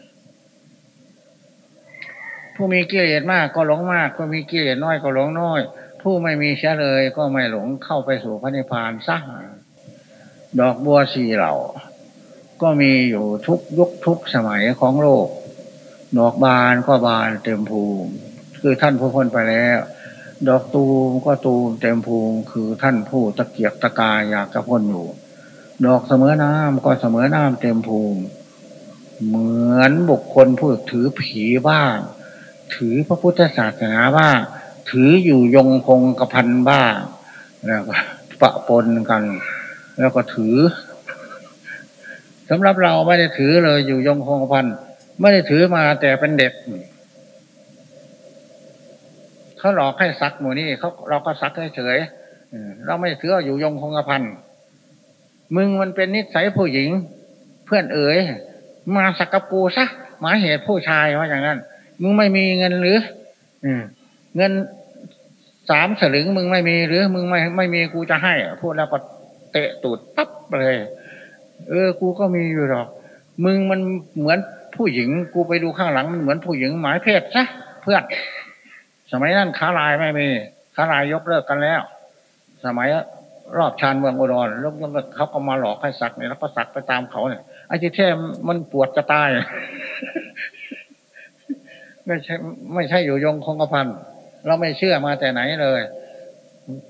A: ผู้มีกิเลสมากก็หลงมาก ผู้มีกิเลสน้อยก็หลงน้อย ผู้ไม่มีเชื้อเลยก็ไม่หลงเข้าไปสู่พระนิพพานซะดอกบัวสีเหล่า ก็มีอยู่ทุกยุคทุกสมัยของโลก ดอกบานก็บานเต็มภูมิ คือท่านผู้พ้นไปแล้ว ดอกตูมก็ตูมเต็มภูมิ คือท่านผู้ตะเกียกตะกายอยากจะพ้นอยู่ ดอกเสมอน้ำก็เสมอน้ำเต็มภูมิ เหมือนบุคคลผู้ถือผีบ้าง ถือพระพุทธศาสนาบ้างถืออยู่ยงคงกระพันบ้างแล้วก็ปะปนกัน แล้วก็ถือสำหรับเราไม่ได้ถือเลยอยู่ยงคงกระพันไม่ได้ถือมาแต่เป็นเด็กเขาหลอกให้ซักหมูนี่เขาเราก็ซักเฉยเราไม่ถืออยู่ยงคงกระพัน มึงมันเป็นนิสัยผู้หญิง เพื่อนเอ๋ยมาสักกับกูซะหมายเหตุผู้ชายว่าอย่างนั้น มึงไม่มีเงินหรือเงินสามสลึงมึงไม่มีหรือ มึงไม่ไม่มีกูจะให้พูดแล้วก็เตะตูดปั๊บเลย เออ กูก็มีอยู่หรอก มึงมันเหมือนผู้หญิง กูไปดูข้างหลังมันเหมือนผู้หญิงหมายเพศซะเพื่อน สมัยนั้นขาลายไม่มีขาลายยกเลิกกันแล้ว สมัย รอบชานเมืองอุดรแล้วเขาก็มาหลอกให้สักเนี่ยแล้วก็สักไปตามเขาเนี่ยไอ้ที่แท้มันปวดจะตายไม่ใช่ ไม่ใช่อยู่ยงคงกระพันเราไม่เชื่อมาแต่ไหนเลย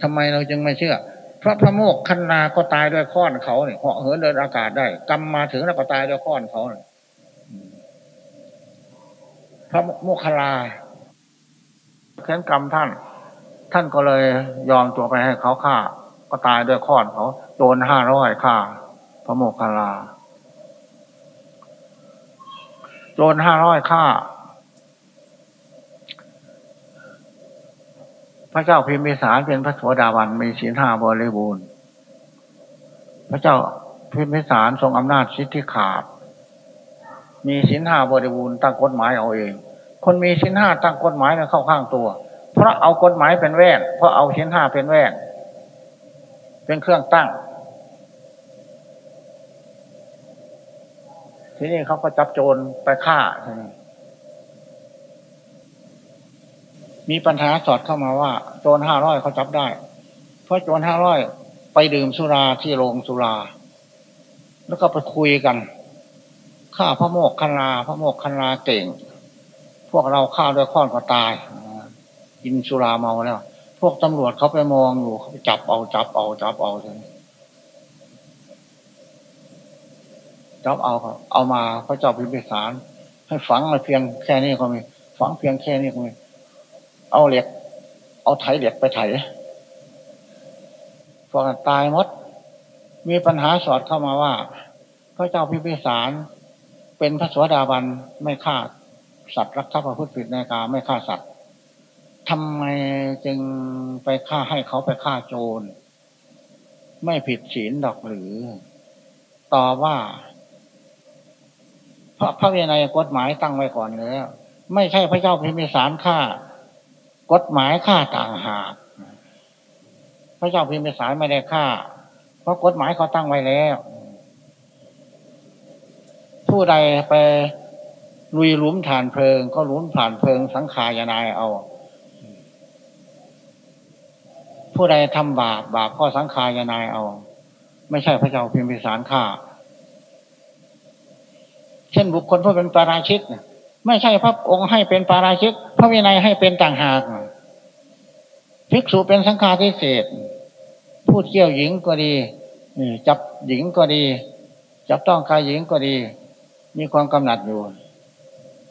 A: ทำไมเราจึงไม่เชื่อเพราะพระโมกขันนาก็ตายด้วยข้อนเขาเนี่ยเหาะเหินเดินอากาศได้กำมาถึงแล้วก็ตายด้วยข้อนเขาพระโมกขลาแค้นกรรมท่าน ท่านก็เลยยอมตัวไปให้เขาฆ่า ก็ตายด้วยค้อนเขาโดนห้าร้อยฆ่าพระโมคคัลลาโดนห้าร้อยฆ่า พระเจ้าพิมพิสารเป็นพระโสดาบันมีศีลห้าบริบูรณ์ พระเจ้าพิมพิสารทรงอำนาจสิทธิขาด มีศีลห้าบริบูรณ์ตั้งกฎหมายเอาเอง คนมีศีลห้าตั้งกฎหมายมันเข้าข้างตัว เพราะเอากฎหมายเป็นแว่นเพราะเอาศีลห้าเป็นแว่น เป็นเครื่องตั้ง ทีนี้เขาก็จับโจรไปฆ่ามีปัญหาสอดเข้ามาว่า โจรห้าร้อยเขาจับได้ เพราะโจรห้าร้อยไปดื่มสุราที่โรงสุรา แล้วก็ไปคุยกันฆ่าพระโมกคันาพระโมกคันาเก่ง พวกเราฆ่าด้วยข้อนก็ตาย กินสุราเมาแล้ว วกตำรวจเขาไปมองอยู่เขาจับเอาจับเอาจับเอาเลยจับเอาเอามาพระเจ้าพิมพิสาร ให้ฝังมาเพียงแค่นี้ก็มีฝังเพียงแค่นี้ก็มีเอาเหล็ก เอาไถเหล็กไปไถพวกตายมด มีปัญหาสอดเข้ามาว่า พระเจ้าพิมพิสารเป็นพระสวสดาบันไม่ฆ่าสัตว์รักทรัพย์ประพฤติผิดในกาไม่ฆ่าสัตว์ ทำไมจึงไปฆ่าให้เขาไปฆ่าโจร ไม่ผิดศีลดอกหรือ ต่อว่า พระพระเวไนยกฎหมายตั้งไว้ก่อนแล้ว ไม่ใช่พระเจ้าพิมพิสารฆ่า กฎหมายฆ่าต่างหากพระเจ้าพิมพิสารไม่ได้ฆ่า เพราะกฎหมายเขาตั้งไว้แล้ว ผู้ใดไปลุยหลุมฐานเพลิง ก็หลุมผ่านเพลิงสังขารยนายเอา ผู้ใดทำบาปบาปก็สังขายนายเอา ไม่ใช่พระเจ้าพิมพิสารฆ่า เช่นบุคคลผู้เป็นปาราชิกไม่ใช่พระองค์ให้เป็นปาราชิก พระวินัยให้เป็นต่างหากภิกษุเป็นสังฆาทิเศษพูดเกี่ยวหญิงก็ดีจับหญิงก็ดี จับต้องกายหญิงก็ดี มีความกำหนัดอยู่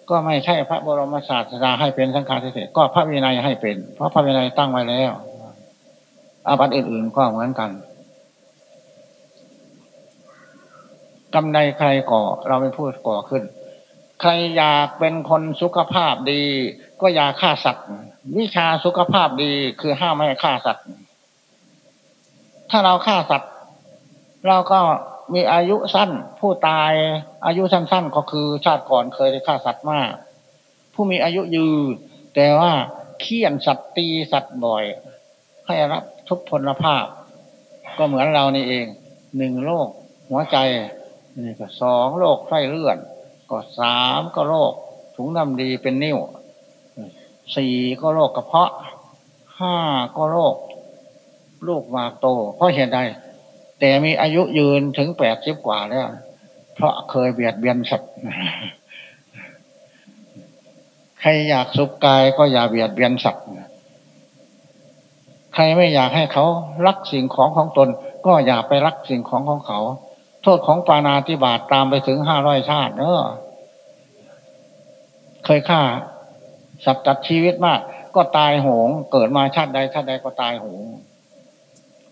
A: ก็ไม่ใช่พระบรมศาสดาให้เป็นสังฆาทิเศษก็พระวินัยให้เป็น เพราะพระวินัยตั้งไว้แล้ว อาบัติอื่นๆก็เหมือนกันกำไรใครก่อ เราไม่พูดก่อขึ้น ใครอยากเป็นคนสุขภาพดี ก็อย่าฆ่าสัตว์ วิชาสุขภาพดีคือห้ามไม่ให้ฆ่าสัตว์ ถ้าเราฆ่าสัตว์ เราก็มีอายุสั้น ผู้ตายอายุสั้นๆก็คือชาติก่อนเคยได้ฆ่าสัตว์มาก ผู้มีอายุยืนแต่ว่าเคี่ยนสัตว์ตีสัตว์บ่อย ให้รับทุกพลภาพ ก็เหมือนเรานี่เองหนึ่งโรคหัวใจนี่ก็สองโรคไส้เลื่อน ก็สามก็โรคถุงน้ำดีเป็นนิ่วสี่ก็โรคกระเพาะห้าก็โรคลูกมากโต เพราะเหตุใดแต่มีอายุยืนถึงแปดสิบกว่าแล้ว เพราะเคยเบียดเบียนสัตว์ใครอยากสุขกายก็อย่าเบียดเบียนสัตว์ ใครไม่อยากให้เขารักสิ่งของของตน ก็อย่าไปรักสิ่งของของเขา โทษของปานาติบาตตามไปถึงห้าร้อยชาติเนอะเคยฆ่า สัตว์ตัดชีวิตมาก ก็ตายโหง เกิดมาชาติใดชาติใดก็ตายโหง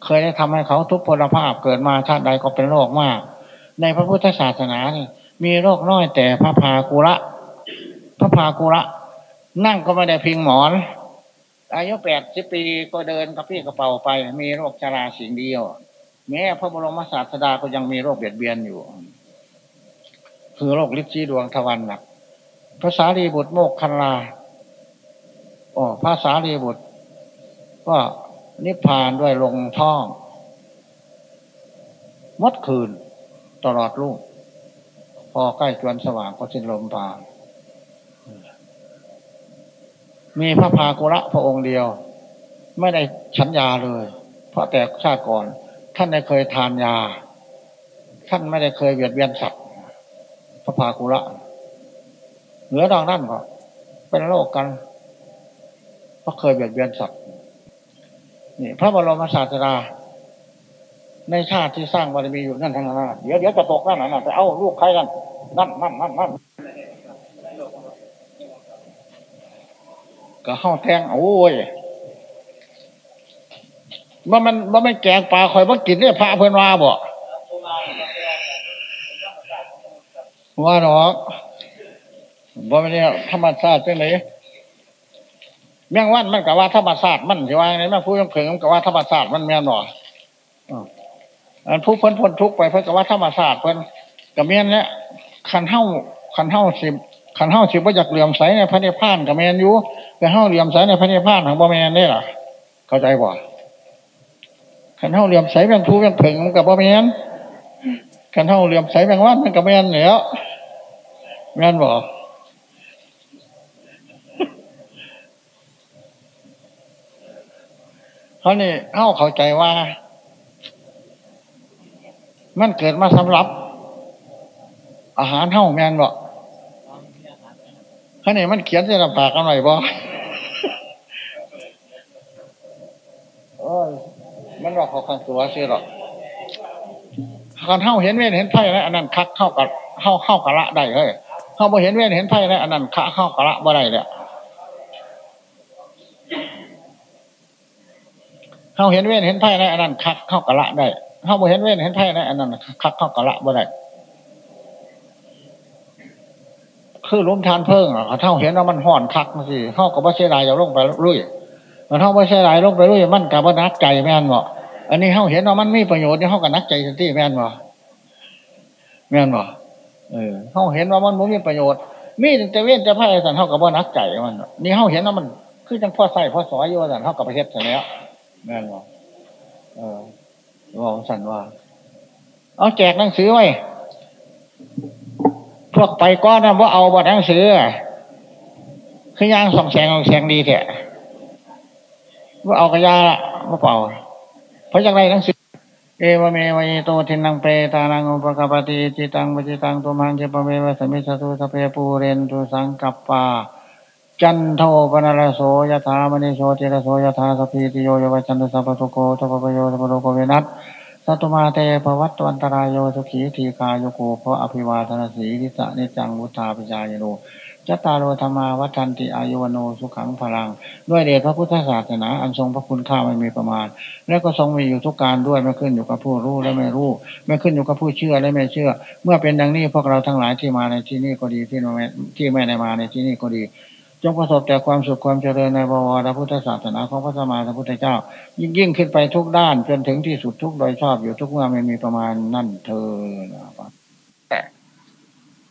A: เคยได้ทำให้เขาทุกพลภาพเกิดมาชาติใดก็เป็นโรคมาก ในพระพุทธศาสนานี่มีโรคน้อยแต่พระพากุระพระพากุระ นั่งก็ไม่ได้พิงหมอน อายุแปดสิบปีก็เดินกระพี่กระเป๋าไป มีโรคชราสิ่งเดียว แม้พระบรมศาสดาก็ยังมีโรคเบียดเบียนอยู่ คือโรคลิชีดวงทวันหนักภาษารีบุตรโมกคันลาอ๋อภาษารีบุตร ก็นิพพานด้วยลงท่องมดคืนตลอดลูกพอใกล้จวนสว่างก็สิ้นลมปาน มีพระพากุระพระองค์เดียว ไม่ได้ฉันยาเลย เพราะแต่ชาติก่อน ท่านได้เคยทานยา ท่านไม่ได้เคยเบียดเบียนสัตว์พระพากุระเหนือดองนั่นก็เป็นโรคกันเพราะเคยเบียดเบียนสัตว์นี่พระบรมศาสดาในชาติที่สร้างบารมีอยู่นั่นทั้งนั้นเดี๋ยวเดี๋ยวจะตกนั่นน่ะไปเอาลูกใครกันนั่นนั่นนั่นนั่น ก็เข้าแทงโอ้ยว่ามันว่าไม่แกงปลาคอยว่ากินเนี่ยพระเพื่อนว่าบ่ว่าหรอกบ่ไม่ได้ธรรมชาติเป็นไหนแมงวันมันกับว่าธรรมศาสตร์มันใช่ว่าไงแม่ผู้ยังเพิงกับว่าธรรมศาสตร์มันแม่นหรออันผู้เพ้นพ้นทุกไปเพิ่นกับว่าธรรมศาสตร์เพิ่นกับเมียนเนี่ยขันเท่าขันเท่าสิบ ขันเท่าสิบว่าจากเหลี่ยมใสในพระเนพานกับเมียนอยู่แต่เท่าเหลี่ยมใสในพระเนพานของบ่แมนได้หรอเข้าใจบ่ขันเท่าเหลี่ยมใสแบงผู้แบงเพิงกับบ่แมนขันเท่าเหลี่ยมใสแบงวันมันกับแมนเหนียวแมนบ่เขานี่เข้าเข้าใจว่า มันเกิดมาสำหรับ อาหารเท่าแมนบ่ ขานี่มันเขียนจะลำปากกันหน่อยบ่เอ้ยมันบอกเขาขังตัวเสียหรอกการเท่าเห็นเว้นเห็นไพ่แล้วอันนั้นคักเข้ากับเข้าเข้ากะละได้เฮ้ยเข้าบ่เห็นเว้นเห็นไพ่แล้วอันนั้นคักเข้ากะละบ่ได้เลยเขาเห็นเว้นเห็นไพ่ในอันนั้นคักเข้ากะละได้เขาบ่เห็นเว้นเห็นไพ่ในอันนั้นคักเข้ากะละบ่ได้ คือล้มทานเพิ่งอะเท่าเห็นว่ามันห่อนคักสิเข้ากับว่าเสียดายอย่าลงไปลุยมันเท่าว่าเสียดายลงไปลุยมันกับว่านักใจแม่นบ่อันนี้เข้าเห็นว่ามันมีประโยชน์นี่เข้ากับนักใจสันติแม่นบ่แม่นบ่เออเข้าเห็นว่ามันมีประโยชน์ มีแต่เว้นแต่ไพ่สันเท่ากับว่านักใจมันนี่เข้าเห็นว่ามัน คือจังพ่อใส่พ่อสอยอยู่สันเท่ากับประเทศเสร็จแล้วแม่นบอเออบอกสันว่า เอาแจกหนังสือไว้ พวกไปก้อนนะว่าเอาบทหนังสือคือย่างส่องแสงส่องแสงดีแท้ว่าเอากระยาละว่าเปล่าเพราะอย่างไรหนังสือเอวเมวัยโตทินังเปตานังอุปกปติจิตังปจิตังตุมังเจปเมวสมิสตุสเพปูเรนตุสังกัปปาจันโทปนรโสยถามณิโชติรโสยถาสพีติโยยวัจันตุสัพพโกทปปโยทปโลโกเวนัส สัตุมาเตภวัตวันตรายโยสุขีทีกายโกเพราะอภิวาทนาสีทิสะนิจังวุธาปิจายโนจัตตาโรธรรมาวัฏันติอายุวโนสุขังพลัง ด้วยเดชพระพุทธศาสนา อันทรงพระคุณข้าไม่มีประมาณ และก็ทรงมีอยู่ทุกการด้วยไม่ขึ้นอยู่กับผู้รู้และไม่รู้ ไม่ขึ้นอยู่กับผู้เชื่อและไม่เชื่อ เมื่อเป็นดังนี้พวกเราทั้งหลายที่มาในที่นี้ก็ดีที่ไม่ที่ไม่ได้มาในที่นี้ก็ดี จงประสบแต่ความสุขความเจริญในบวรพุทธศาสนาของพระสมมาสัมพุทธเจ้า ยิ่งยิ่งขึ้นไปทุกด้านจนถึงที่สุดทุกโดยชอบอยู่ทุกเมื่อไม่มีประมาณนั่นเธอนะครับแต่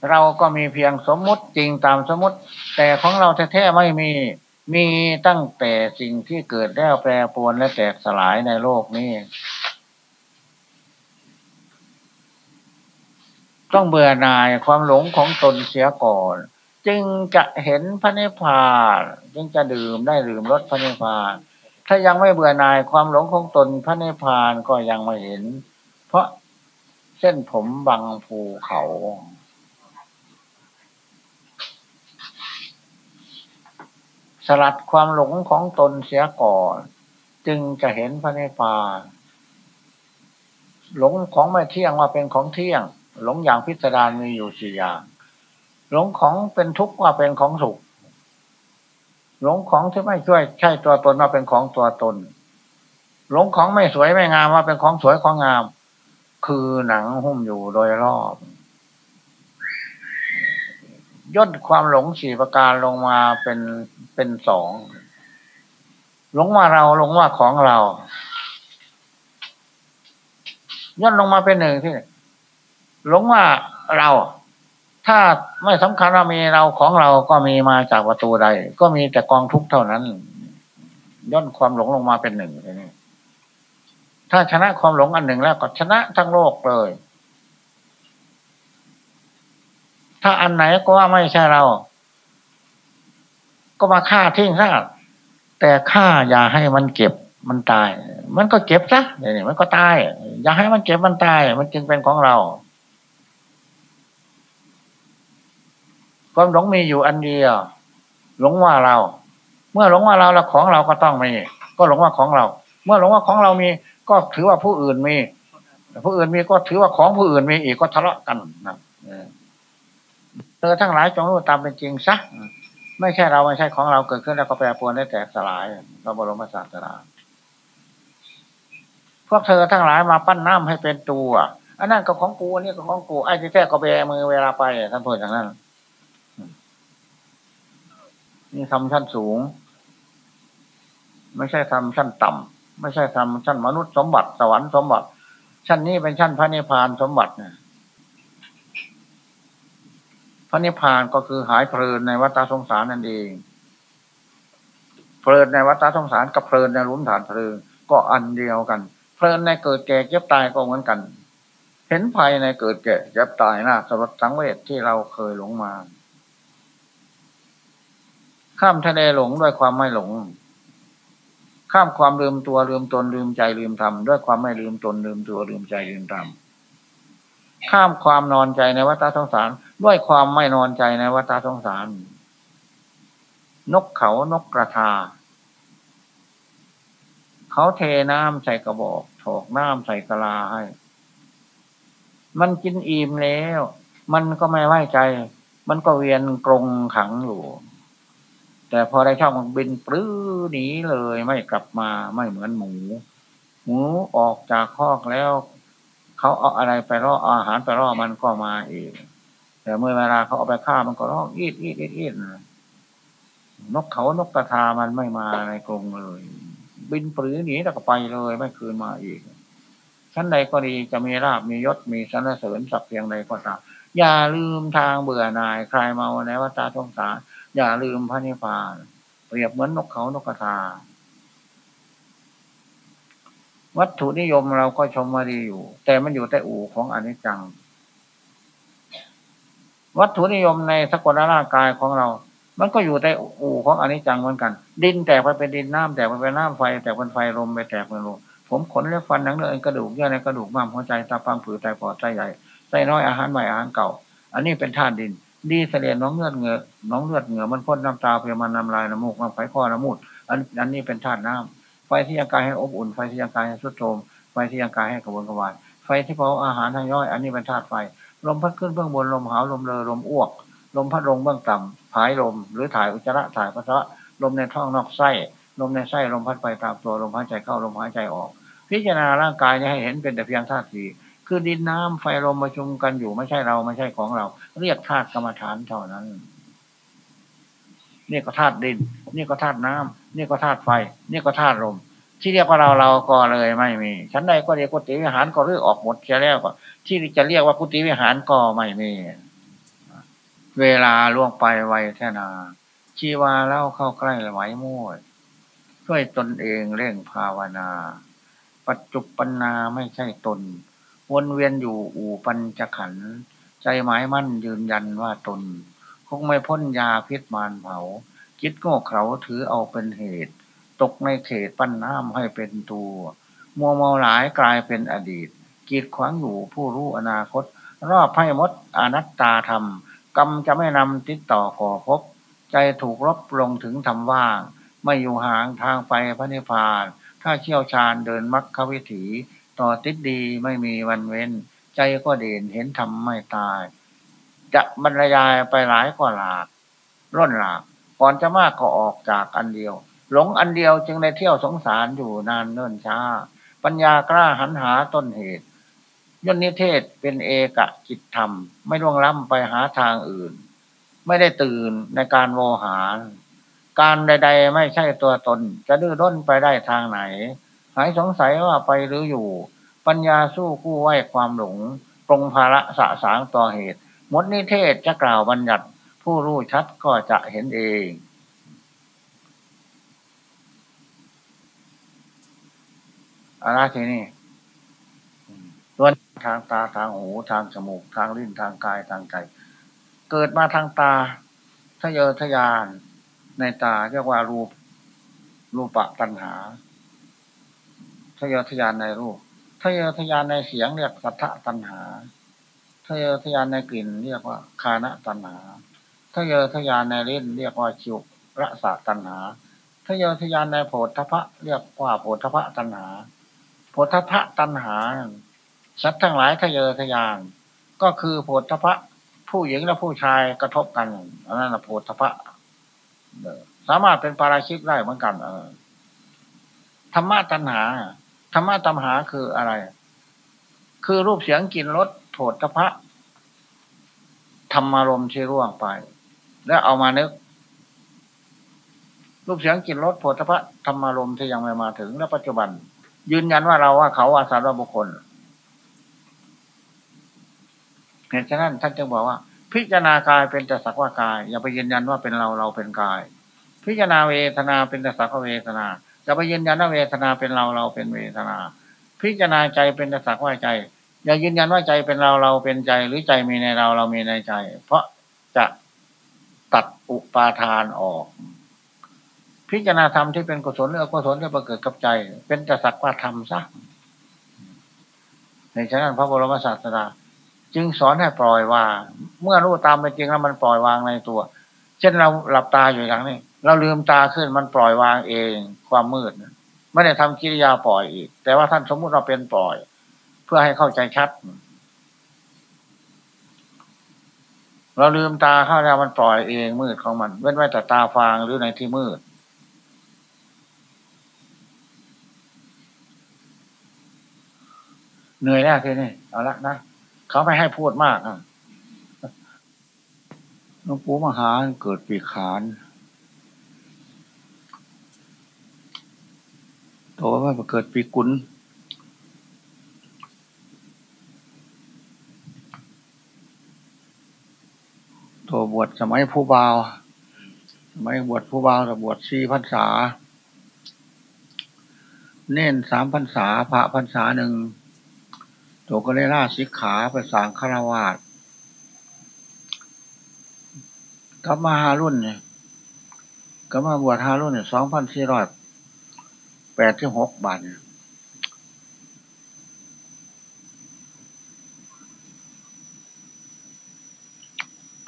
A: เราก็มีเพียงสมมุติจริงตามสมมติ แต่ของเราแท้ๆไม่มีมีตั้งแต่สิ่งที่เกิดแล้วแปรปรวนและแตกสลายในโลกนี้ ต้องเบื่อหน่ายความหลงของตนเสียก่อน จึงจะเห็นพระนิพพานจึงจะดื่มได้ดื่มรสพระนิพพาน ถ้ายังไม่เบื่อหน่ายความหลงของตนพระนิพพานก็ยังไม่เห็น เพราะเส้นผมบังภูเขา สลัดความหลงของตนเสียก่อน จึงจะเห็นพระนิพพานหลงของไม่เที่ยงว่าเป็นของเที่ยง หลงอย่างพิสดารมีอยู่สี่อย่าง หลงของเป็นทุกข์ว่าเป็นของสุขหลงของที่ไม่ช่วยใช่ตัวตนว่าเป็นของตัวตน หลงของไม่สวยไม่งามว่าเป็นของสวยของงาม คือหนังหุ้มอยู่โดยรอบย่นความหลงสี่ประการลงมาเป็นเป็นสองหลงว่าเราหลงว่าของเราย่นลงมาเป็นหนึ่งที่หลงว่าเรา ถ้าไม่สำคัญว่ามีเราของเราก็มีมาจากประตูใด ก็มีแต่กองทุกเท่านั้น ย่นความหลงลงมาเป็นหนึ่งนี่ถ้าชนะความหลงอันหนึ่งแล้วก็ชนะทั้งโลกเลย ถ้าอันไหนก็ว่าไม่ใช่เรา ก็มาฆ่าทิ้งซะแต่ฆ่าอย่าให้มันเก็บมันตาย มันก็เก็บซะเนี่ยมันก็ตาย อย่าให้มันเก็บมันตาย มันจึงเป็นของเรา ความหลงมีอยู่อันเดียวหลงว่าเรา เมื่อหลงว่าเราแล้วของเราก็ต้องมี ก็หลงว่าของเรา เมื่อหลงว่าของเรามี ก็ถือว่าผู้อื่นมีผู้อื่นมีก็ถือว่าของผู้อื่นมีอีกก็ทะเลาะกันนะเธอทั้งหลายจงรู้ตามเป็นจริงซะไม่ใช่เราไม่ใช่ของเราเกิดขึ้นแล้วก็แปรปรวนได้แตกสลายเราบรมศาสดาพวกเธอทั้งหลายมาปั้นน้ำให้เป็นตัวอันนั้นก็ของกูอันนี้ก็ของกูไอ้ที่แท้ก็แบมือเวลาไปท่านพูดอย่างนั้น นี่ทำชั้นสูง ไม่ใช่ทำชั้นต่ำไม่ใช่ทำชั้นมนุษย์สมบัติสวรรค์สมบัติ ชั้นนี้เป็นชั้นพระนิพพานสมบัติน่ยพระนิพพานก็คือหายเพลินในวัฏสงสารนั่นเอง เพลินในวัฏสงสารกับเพลินในรุมฐานเพลินก็อันเดียวกัน เพลินในเกิดแก่เจ็บตายก็เหมือนกัน เห็นภัยในเกิดแก่เจ็บตายนะสลดสังเวชที่เราเคยหลงมา ข้ามทะเลหลงด้วยความไม่หลง ข้ามความลืมตัวลืมตนลืมใจลืมธรรมด้วยความไม่ลืมตนลืมตัวลืมใจลืมธรรมข้ามความนอนใจในวัฏสงสาร ด้วยความไม่นอนใจในวัฏสงสาร นกเขานกกระทา เขาเทน้ำใส่กระบอกถอกน้ำใส่กะลาให้ มันกินอิ่มแล้ว มันก็ไม่ไว้ใจ มันก็เวียนกรงขังอยู่ แต่พอได้ช่องมันบินปลื้อหนีเลยไม่กลับมาไม่เหมือนหมู หมูออกจากคอกแล้วเขาเอาอะไรไปล่ออาหารไปล่อมันก็มาเองแต่เมื่อเวลาเขาเอาไปฆ่ามันก็ร้องอีดอีดอีดอีดนกเขานกกระทามันไม่มาในกรงเลย บินปรือหนีแล้วก็ไปเลยไม่คืนมาอีกชั้นใดก็ดีจะมีราบมียศมีสรรเสริญสักเพียงใดก็ตามอย่าลืมทางเบื่อหน่ายใคลายเมาในวัฏสงสาร อย่าลืมพระนิพพาน เปรียบเหมือนนกเขานกกระทา วัตถุนิยมเราก็ชมมาดีอยู่ แต่มันอยู่ใต้อู่ของอนิจจัง วัตถุนิยมในสกุลร่างกายของเรา มันก็อยู่ใต้อู่ของอนิจจังเหมือนกัน ดินแตกไปเป็นดินน้ำแตกไปเป็นน้ำไฟ แตกเป็นไฟลมไปแตกเป็นลมผมขนเล็บฟันหนังเนื้อกระดูกเยื่อในกระดูกม้ามหัวใจตาปังผือไตปอดไตใหญ่ไตน้อยอาหารใหม่อาหารเก่า อันนี้เป็นธาตุดิน ดีเสลียน้องเลือดเหงื่อน้องเลือดเหงื่อมันพ่นน้ำตาเพียมันน้ำลายน้ำมูกน้ำไฟข้อน้ำมูดอันอันนี้เป็นธาตุน้ำไฟที่ยังกายให้อบอุ่นไฟที่ยังกายให้สุดโทมไฟที่ยังกายให้กระวนกระวายไฟที่เผาอาหารทางย่อย อันนี้เป็นธาตุไฟ ลมพัดขึ้นเบื้องบนลมหาวลมเลอลมอ้วก ลมพัดลงเบื้องต่ำผายลม หรือถ่ายอุจจาระถ่ายปัสสาวะลมในท้องนอกไส้ลมในไส้ลมพัดไปตามตัวลมหายใจเข้าลมหายใจออก พิจารณาร่างกายนี้ให้เห็นเป็นแต่เพียงธาตุสี่คือดินน้ำไฟลมประชุมกันอยู่ไม่ใช่เราไม่ใช่ของเรา เรียกธาตุกรรมฐานเท่านั้นนี่ก็ธาตุดิน นี่ก็ธาตุน้ำนี่ก็ธาตุไฟ นี่ก็ธาตุลม ที่เรียกว่าเราเราก็เลยไม่มีชั้นใดก็เรียกกุฏิวิหารก็เลือกออกหมดแค่แล้วก็ที่จะเรียกว่ากุฏิวิหารก็ไม่มี เวลาล่วงไปไวแท่นา ชีวาเล่าเข้าใกล้ไหวมั่วช่วยตนเองเร่งภาวนา ปัจจุปันาไม่ใช่ตน วนเวียนอยู่อู่ปัญจขัน ใจหมายมั่นยืนยันว่าตน คงไม่พ้นยาพิษมารเผาคิดโง่เขาถือเอาเป็นเหตุ ตกในเขตปั้นน้ำให้เป็นตัว มัวเมาหลายกลายเป็นอดีต กีดขวางอยู่ผู้รู้อนาคต รอบให้มดอนัตตาธรรมกรรมจะไม่นำติดต่อก่อพบ ใจถูกรบลงถึงทำว่าง ไม่อยู่ห่างทางไปพระนิพพาน ถ้าเชี่ยวชาญเดินมรรควิถี ต่อติดดีไม่มีวันเว้น ใจก็เด่นเห็นธรรมไม่ตาย จะบรรยายไปหลายกว่าหลากร่นหลากก่อนจะมากก็ออกจากอันเดียว หลงอันเดียวจึงในเที่ยวสงสารอยู่นานเนิ่นช้า ปัญญากล้าหันหาต้นเหตุย่นนิเทศเป็นเอกะจิตธรรม ไม่ล่วงล้ำไปหาทางอื่น ไม่ได้ตื่นในการโวหารการใด ๆ ไม่ใช่ตัวตน จะดื้อด้นไปได้ทางไหน หายสงสัยว่าไปหรืออยู่ ปัญญาสู้คู่ไหวความหลงปรงภาระสะสางต่อเหตุ มดนิเทศจะกล่าวบัญญัติ ผู้รู้ชัดก็จะเห็นเองอะไรทีนี่ตัวทางตาทางหูทางจมูกทางลิ้นทางกายทางใจ เกิดมาทางตาทะเยอทะยาน ในตาเรียกว่ารูปรูปะตัณหาทะเยอทะยานในรูป ทะเยอทะยานในเสียงเรียกสัทธะตัณหาทะเยอทะยานในกลิ่นเรียกว่าคานะตัณหาทะเยอทะยานในลิ้นเรียกว่าชิวระสะตัณหาทะเยอทะยานในโผฏฐพะเรียกว่าโผฏฐพะตัณหาโพธพะตัณหาสัตว์ทั้งหลายทะเยอทะยาน ก็คือโพธพะผู้หญิงและผู้ชายกระทบกันอันนั้นโพธพะสามารถเป็นปาราชิกได้เหมือนกัน เออธรรมะตัณหา ธรรมะตัณหาคืออะไร คือรูปเสียงกลิ่นรสโผฏฐพะธรรมารมณ์ที่ร่วงไป แล้วเอามานึก รูปเสียงกลิ่นรสโผฏฐพะธรรมารมที่ยังไม่มาถึงและปัจจุบัน ยืนยันว่าเราว่าเขาว่าสารบุคคลเหตุฉะนั้นท่านจึงบอกว่า พิจารณากายเป็นแต่สักว่ากาย อย่าไปยืนยันว่าเป็นเราเราเป็นกาย พิจารณาเวทนาเป็นแต่สักว่าเวทนา อย่าไปยืนยันว่าเวทนาเป็นเราเราเป็นเวทนา พิจารณาใจเป็นต่สักว่าใจ อย่ายืนยันว่าใจเป็นเราเราเป็นใจ หรือใจมีในเราเรามีในใจ เพราะจะตัดอุปาทานออก พิจารณาธรรมที่เป็นกุศลหรืออกุศลที่ประเกิดกับใจ เป็นแต่สักว่าธรรมซะในฉะนั้นพระบรมศาสดาจึงสอนให้ปล่อยวางเมื่อรู้ตามเป็นจริงแล้วมันปล่อยวางในตัว เช่นเราหลับตาอยู่อย่างนี้ เราลืมตาขึ้นมันปล่อยวางเอง ความมืดไม่ได้ทำกิริยาปล่อยอีก แต่ว่าท่านสมมุติเราเป็นปล่อย เพื่อให้เข้าใจชัด เราลืมตาเข้าแล้วมันปล่อยเองมืดของมัน เว้นไว้แต่ตาฟางหรือในที่มืด เหนื่อยแล้วทีนี้เอาละนะเขาไม่ให้พูดมากอะหลวงปู่มหาเกิดปีขาน โตว่าเกิดปีกุลโตบวชสมัยผู้บ่าว สมัยบวชผู้บ่าวแต่บวชสี่พรรษา เน้นสามพรรษาพระพรรษาหนึ่งตัวก็เลยล่าสิกขาไปสางคารวาสกับมาหารุ่นเนี่ยกับมาบวชหารุ่นเนี่ยสองพันสี่ร้อย ปดที่หกบาท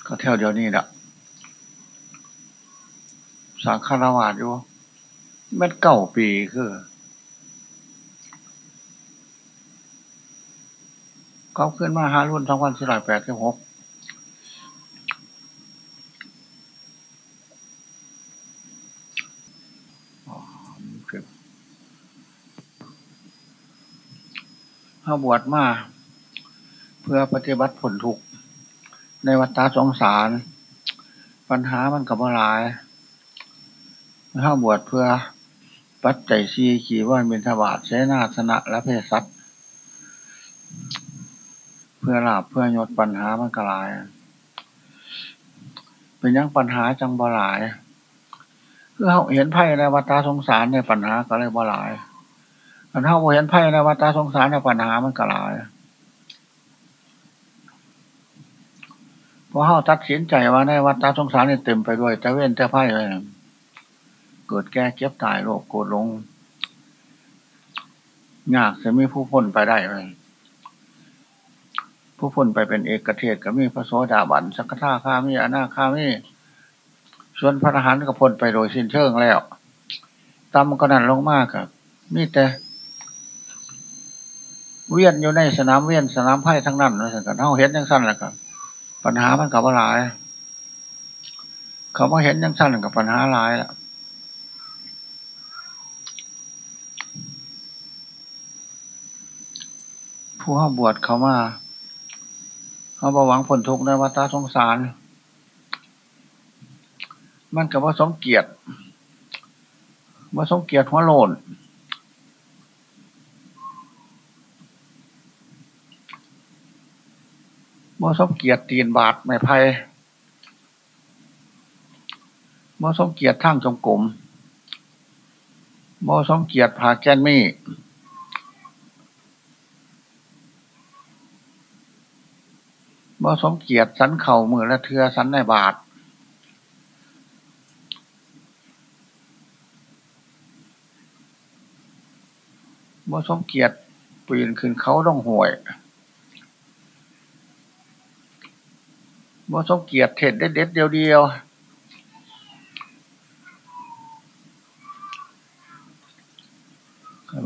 A: ก็เท่าเดียวนี้แหละสางคารวาสอยู่เม็ดเก่าปีคือเขาขึ้นมาหารุ่นสองพันสี่ร้อยแปดสิบหก เขาบวชมา เพื่อปฏิบัติผลทุกในวัฏสงสาร ปัญหามันกับหลายเขาบวชเพื่อปัจจัยซีขี่ว่าเป็นทบาทเสนาสนะและเพศสัตว์เพื่อลาบเพื่อยดปัญหามันกลาย เป็นยังปัญหาจังบ่หลาย คือเขาเห็นไพ่ในวัฏสงสารในปัญหาก็เลยบ่หลาย อันเขาเห็นไพ่ในวัฏสงสารในปัญหามันกลายเพราะเขาตัดสินใจว่าในวัฏสงสารนี่เต็มไปด้วยแต่เว้นแต่ไพ่เลยเกิดแก่เก็บตายโรคโกรธลงยากจะมีผู้พ้นไปได้เลยผู้พ้นไปเป็นเอกเทศก็มีพระโสดาบันสักทาข้ามีอนาข้ามีส่วนพระอรหันต์ก็พ้นไปโดยสิ้นเชิงแล้วตามก็นั่นลงมากครับมีแต่ เวียนอยู่ในสนามเวียนสนามไพ่ทั้งนั้นนะสังกัดเท่าเห็นยังสั้นและครับปัญหามันกับว่าหลายเขาว่าเห็นยังสั้นกับปัญหาหลายละผู้ห้าบวชเขามาเขาบอหวังผลทุกข์ในวัฏสงสาร มันกับว่าสมเกียรติว่าสมเกียรติหัวโลน ว่สมเกียรติตีนบาทไม่ไพ่ว่สมเกียรติทั้งจงกลมว่สมเกียรติผาแกนมีบ่สมเกียรติสันเข่ามือและเทือสันในบาทบ่สมเกียรติปีนขึ้นเขาต้องห่วย บ่สมเกียรติเท็ดเด็ดเด็ดเดียวเดียว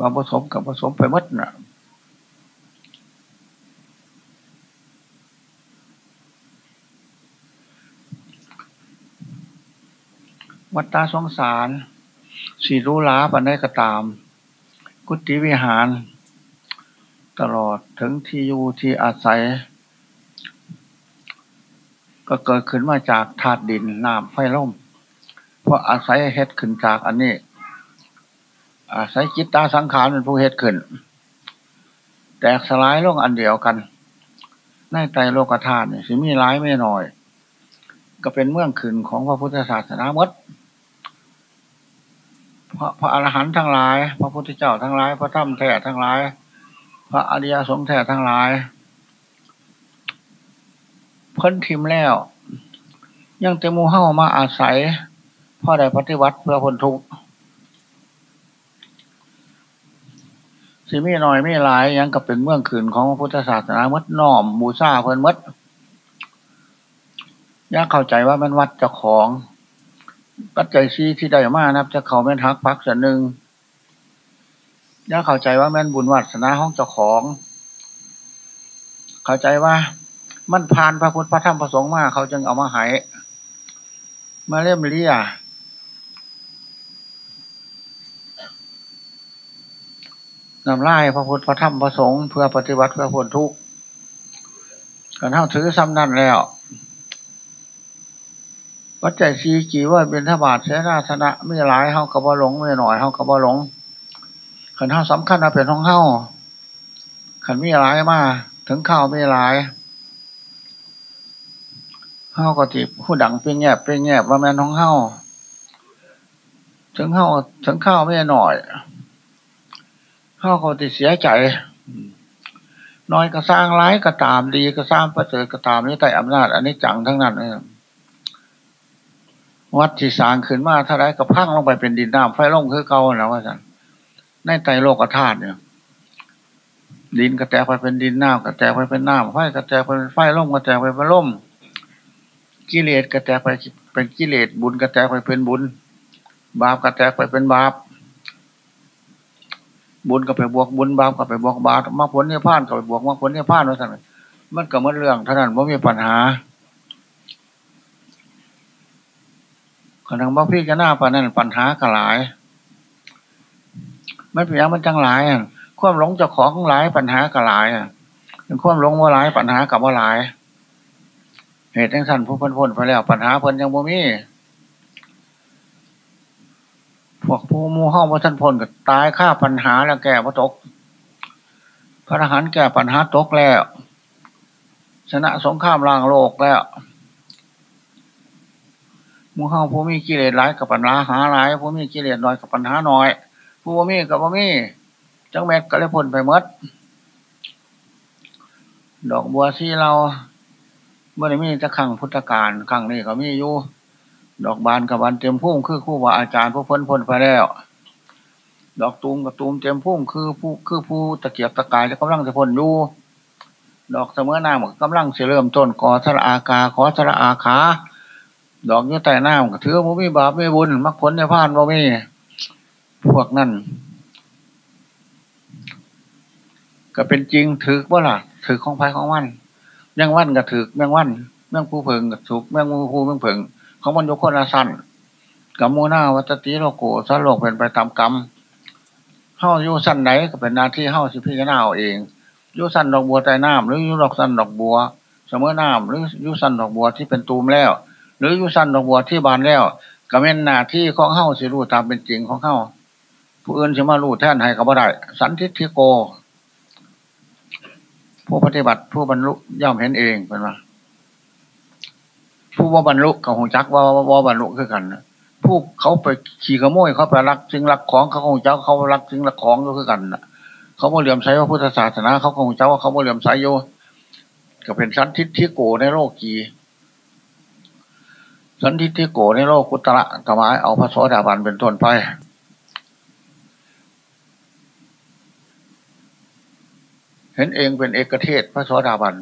A: ว่าผสมกับผสมไปมัดน่ะวัฏตาสงสารสีรู้ล้าปันได้กระตาม กุฏิวิหาร ตลอดถึงที่อยู่ที่อาศัย ก็เกิดขึ้นมาจากธาตุดินน้ำไฟลมเพราะอาศัยเฮ็ดขึ้นจากอันนี้ อาศัยจิตตาสังขารเป็นผู้เฮ็ดขึ้น แตกสลายลงอันเดียวกันในใจโลกธาตุนี่สิมีร้ายไม่น้อย ก็เป็นเมืองขึ้นของพระพุทธศาสนามดพระพระอรหันต์ทั้งหลาย พระพุทธเจ้าทั้งหลาย พระธรรมแท้ทั้งหลาย พระอริยสงฆ์แท้ทั้งหลาย เพิ่นทิมแล้ว ยังเตมูเฮ้ามาอาศัยพ่อได้ปฏิวัติเพื่อพ้นทุกข์สิมีน้อยไมีหลายยังกับเป็นเมืองขืนของพระพุทธศาสนามดน้อมบูชาเพิ่นมดยากเข้าใจว่ามันวัดเจ้าของปัจจัยซีที่ได้มานับจะเขาแม่นฮักพักส่วนหนึ่งยากเข้าใจว่าแม่นบุญวัดสนาห้องเจ้าของ เข้าใจว่า มันผ่านพระพุทธพระธรรมพระสงฆ์มาเขาจึงเอามาหายมาเล่มเลียนำไล่พระพุทธพระธรรมพระสงฆ์เพื่อปฏิบัติเพื่อพ้นทุกข์กันเท่าถือซ้ำนั่นแล้วปัจจัยสีกี่ว่าเป็นทบาทเสนาสนะไม่หลายเฮากระบอหลงไม่หน่อยเฮากระบอหลงขันเท่าสำคัญนะเป็นท้องเฮาขันไม่หลายมาถึงข้าวไม่หลาย เฮาก็ติผู้ดังเป็นแงบเป็นแงบว่าแม่น้องเฮาถึงเฮาถึงข้าวไม่หน่อยเฮาก็ติเสียใจน้อยก็สร้างร้ายก็ตามดีก็สร้างประเสริฐก็ตามนี่แต่อำนาจอันนี้จังทั้งนั้นเองวัดที่สร้างขึ้นมาถ้าได้กระพังลงไปเป็นดินน้ำไฟล่งคือเก่าแล้วว่าสันในไตโลกธาตุเนี่ยดินกระแตกไปเป็นดินน้ำกระแตกไปเป็นน้ำไฟกระแตกไปเป็นไฟลมกระแตกไปเป็นลม กิเลสกระแตกไปเป็นกิเลสบุญกระแตกไปเป็นบุญ บาปกระแตกไปเป็นบาป บุญก็ไปบวกบุญบาปก็ไปบวกบาปมรรคผลเนี่ยพานก็ไปบวกมรรคผลเนี่ยพานว่าสันมันก็มันเรื่องเท่านั้นว่ามีปัญหาขณะบ่พี่จะหน้าปานนั้นปัญหากระหลายไม่เพียงมันจังหลายอะความหลงเจ้าของหลายปัญหากระหลายเป็นความหลงว่าหลายปัญหากับว่าหลาย เหตุทั้งสั้นผู้พ้นพ้นไปแล้ว ปัญหาเพิ่นยังบ่มีพวกผู้มูห้องว่าท่านพ้นก็ตายฆ่าปัญหาแล้วแก่พระตก พระทหารแก่ปัญหาตกแล้ว ชนะสงครามล้างโลกแล้วมูเฮาผู้มีกิเลสร้ายกับปัญหาหาร้ายผู้มีกิเลสน้อยกับปัญหาน้อย ผู้มีกับผู้มีจังแม็กก็เลยพ้นไปมดดอกบัวซีเรา เมื่อมีจะขังพุทธการขังนี้ก็มีอยู่ดอกบานกับบานเต็มพุ่งคือคู่ว่าอาจารย์ผู้พ้นพ้นไปแล้ว ดอกตูมกับตูมเต็มพุ่งคือผู้คือผู้ตะเกียบตะกายแล้วกำลังจะพ้นอยู่ดอกเสมอหน้ามกำลังเริ่มต้นกอสระอากาขอสระอาขาดอกอยู่ใต้น้ำก็ถือว่มีบาปไม่บุญมรรคผลในพานว่ามีพวกนั่นก็เป็นจริงถือว่าล่ะถือของภายของมัน แมงวันก็ถือแมงวันแมงผู้เพิงก็ถูกแมงมูผู้แมงเพิงของมันยกคนละสั้นกัมมูนาวัตติโลโกสโลกเป็นไปตามกรรมเฮ้าอยู่สั้นไหนก็เป็นหน้าที่เฮ้าสิพิจารณาเอาเองยู่สั้นดอกบัวใต้น้ำหรือยู่ดอกสั้นดอกบัว เสมอน้ำหรือยุ่สั้นดอกบัวที่เป็นตูมแล้ว หรือยุสั้นดอกบัวที่บานแล้วก็เป็นหน้าที่ของเฮ้าสิรู้ตามเป็นจริงของเฮ้าผู้อื่นจะมารู้แทนให้ก็บ่ได้ สันทิทิโก ผู้ปฏิบัติผู้บรรลุย่อมเห็นเองเป็นว่าผู้ว่าบรรลุกับหงจักว่าว่าบรรลุคือกันผู้เขาไปขี่ขโมยเขาไปรักสิ่งรักของเขาคงเจ้าเขารักสิ่งรักของก็คือกันเขาโมเหลี่ยมใช้ว่าพุทธศาสนาเขาคงเจ้าว่าเขาโมเหลี่ยมใช้โยก็เป็นสันทิทิโกในโลกีสันทิทิโกในโลกกุตระกมายเอาพระโสดาบันเป็นต้นไป เห็นเองเป็นเอกเทศพระโสดาบัน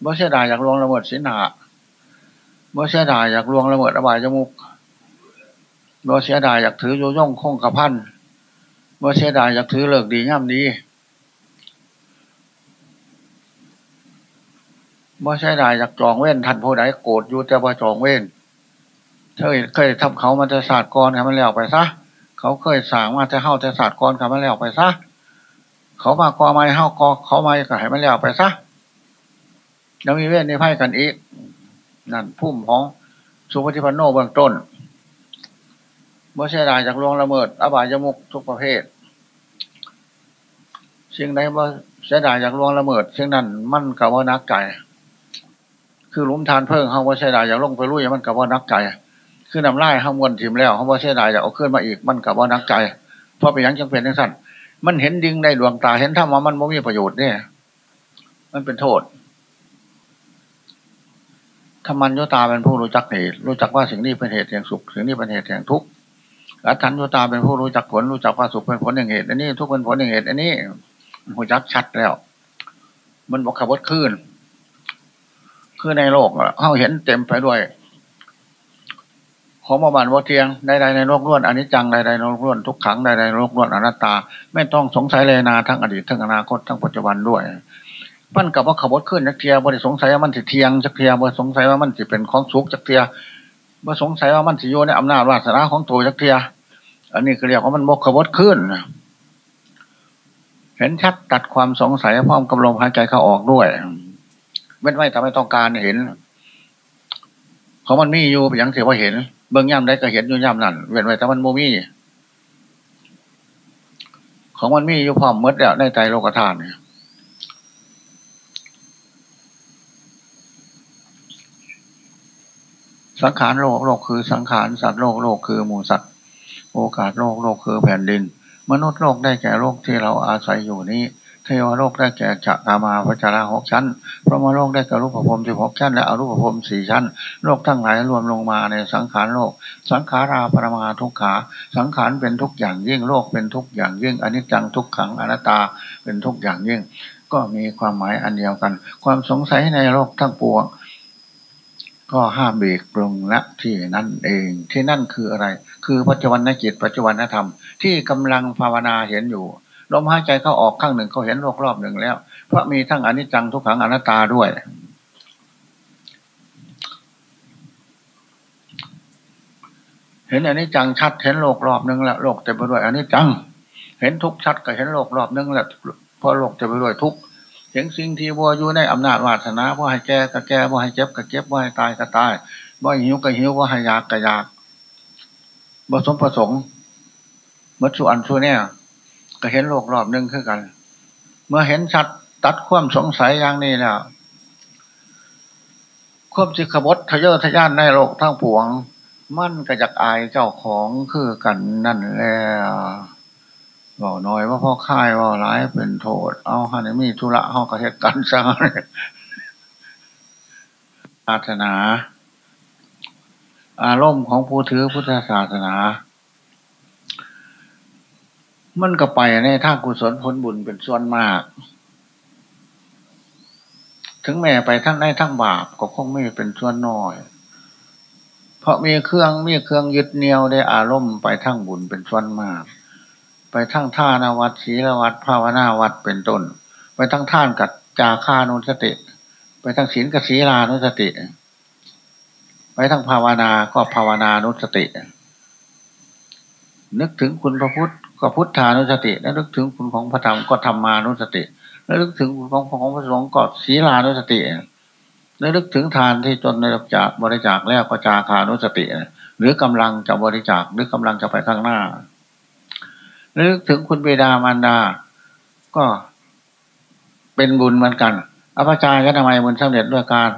A: เมื่อเสียดายอยากลวงละเมิดสินหาเมื่อเสียดายอยากลวงละเมิดอบายจมุกเมื่อเสียดายอยากถือโยย่องคงกระพันเมื่อเสียดายอยากถือเลิกดีย่ำดีเมื่อเสียดายอยากจองเว้นทันผู้ใดโกรธอยู่แต่ว่าจองเว้นเคยเคยทำเขามาจะศาสตร์กรทำมันแล้วไปซะเขาเคยสางมาจะเข้าจะศาสตร์กรทำมันแล้วไปซะ เขามากอไม้เข้ากอเขาไม่ก็ให้มันแล้วไปซะแล้วมีเวทในไพ่กันอีก นั่นพุ่มของสุภธิพันโนเบื้องต้นเมื่อเสียดายจากลวงละเมิด อบายมุกทุกประเภทสิ่งใดเมื่อเสียดายจากลวงละเมิดสิ่งนั้นมันกับว่านักใจคือลุมทานเพิ่งเขาว่าเสียดายจากลงไปรุ่ยมันกับว่านักใจคือนำไล่ห้ามวนทิ่มแล้วเขาว่าเสียดายจากเอาขึ้นมาอีกมันกับว่านักใจเพราะไปยังจังเป็นทั้งสั้น มันเห็นดิ่งในดวงตาเห็นถ้าว่ามันไม่มีประโยชน์เนี่ย มันเป็นโทษถ้ามันโยตาเป็นผู้รู้จักเหตุ รู้จักว่าสิ่งนี้เป็นเหตุแห่งสุข สิ่งนี้เป็นเหตุแห่งทุกข์อัตันโยตาเป็นผู้รู้จักผล รู้จักว่าสุขเป็นผลแห่งเหตุ อันนี้ทุกข์เป็นผลแห่งเหตุ อันนี้หูจักชัดแล้ว มันบอกขับรถขึ้น คือในโลกเขาเห็นเต็มไปด้วย ของมาบานวัเทียงใดๆในโลกล้วนอันนี้จังใดๆในโลกล้วนทุกขังใดๆในโลกล้วนอนัตตา ไม่ต้องสงสัยเลยนาทั้งอดีตทั้งอนาคตทั้งปัจจุบันด้วยมันกับว่าขบวขึ้นจักเทียบ่ได้สงสัยว่ามันสิเทียงจักเทียบ่สงสัยว่ามันสิเป็นของสุกจักเทียบ่สงสัยว่ามันสิโยในอำนาจวาสนาของตัวจักเทีย อันนี้คือเรียกว่ามันบกขบวขึ้น เห็นชัดตัดความสงสัยพร้อมกับลมหายใจเข้าออกด้วยไม่ไม่ทำให้ต้องการเห็น เขามันมีอยู่อย่างเสียว่าเห็น เบื้องย่ำได้ก็เห็นอยู่ย่ำนั่นเว้นไว้แต่มันโมมีของมันมีอยู่พร้อมมดแล้วในใจโลกธาตุเนี่ยสังขารโลกโลกคือสังขารสัตว์โลกโลกคือหมูสัตว์ โอกาสโลกโลกคือแผ่นดิน มนุษย์โลกได้แก่โลกที่เราอาศัยอยู่นี้ เทวโลกได้แก่จักรามาพจาราหกชั้น พระมโลกได้แก่รูปภพสิบหกชั้น และอรูปภพสี่ชั้น โลกทั้งหลายรวมลงมาในสังขารโลก สังขาราปรมาทุกขา สังขารเป็นทุกอย่างยิ่งโลกเป็นทุกอย่างยิ่งอนิจจังทุกขังอนัตตาเป็นทุกอย่างยิ่ง ก็มีความหมายอันเดียวกัน ความสงสัยในโลกทั้งปวงก็ห้ามเบรกปรุงณที่นั่นเองที่นั่นคืออะไร คือปัจจุบันนจิตปัจจุบันธรรม ที่กำลังภาวนาเห็นอยู่ ลมหายใจเข้าออกข้างหนึ่งเขาเห็นโลกรอบหนึ่งแล้ว เพราะมีทั้งอนิจจังทุกขังอนัตตาด้วย เห็นอนิจจังชัดเห็นโลกรอบหนึ่งแล้วโลกเต็มไปด้วยอนิจจัง เห็นทุกชัดก็เห็นโลกรอบหนึ่งแล้วเพราะโลกเต็มไปด้วยทุกเห็นสิ่งที่บัวอยู่ในอำนาจวาสนาว่าให้แก่ก็แก่ว่าให้เจ็บก็เจ็บว่าให้ตายก็ตายว่าหิวก็หิวว่าให้ยากก็ยากบ่สมประสงค์มัดสุอันชั่วเนี่ย ก็เห็นโลกรอบหนึ่งขึ้นกัน เมื่อเห็นชัดตัดความสงสัยอย่างนี้แล้วควบสิขบดทะเยอทะยานในโลกทั้งปวง มั่นกระจักอายเจ้าของคือกันนั่นแหละบอกน้อยว่าพ่อค่ายว่าร้ายเป็นโทษ เอาฮานี่มีธุระห้องกระเทศกันซะศาสนา อารมณ์ของผู้ถือพุทธศาสนา มันก็ไปในทางกุศลผลบุญเป็นส่วนมาก ถึงแม้ไปทั้งในทั้งบาปก็คงไม่เป็นส่วนน้อย เพราะมีเครื่องมีเครื่องยึดเหนี่ยวได้อารมณ์ไปทั้งบุญเป็นส่วนมาก ไปทั้งท่านวัดศีลวัดภาวนาวัดเป็นต้น ไปทั้งท่านกับจาคานุสติ ไปทั้งศีลกับศีลานุสติ ไปทั้งภาวนาก็ภาวนานุสตินึกถึงคุณพระพุทธ ก็พุทธานุสติแล้วนึกถึงคุณของพระธรรมก็ธรรมานุสติแล้วนึกถึงคุณของของพระสงฆ์ก็ศีลานุสติแล้วนึกถึงทานที่จนในจากบริจาคแล้วก็จาคานุสติหรือกำลังจะบริจาคหรือกำลังจะไปข้างหน้าแล้วนึกถึงคุณเบดามารดา ก็เป็นบุญเหมือนกันอภิจายก็ทำไมบุญสำเร็จด้วยการ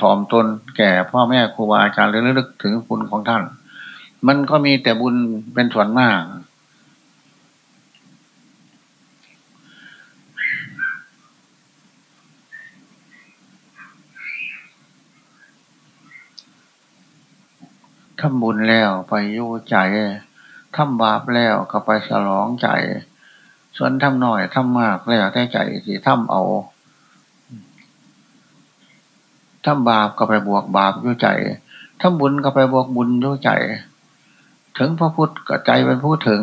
A: ถ่อมตนแก่พ่อแม่ครูบาอาจารย์หรือนึกถึงคุณของท่าน มันก็มีแต่บุญเป็นส่วนมาก ทำบุญแล้วไปยู่ใจทำบาปแล้วก็ไปสลองใจ ส่วนทำหน่อยทำมากแล้วได้ใจสิทำเอาทำบาปก็ไปบวกบาปยู่ใจทำบุญก็ไปบวกบุญยู่ใจ ถึงพระพุทธก็ใจเป็นผู้ถึง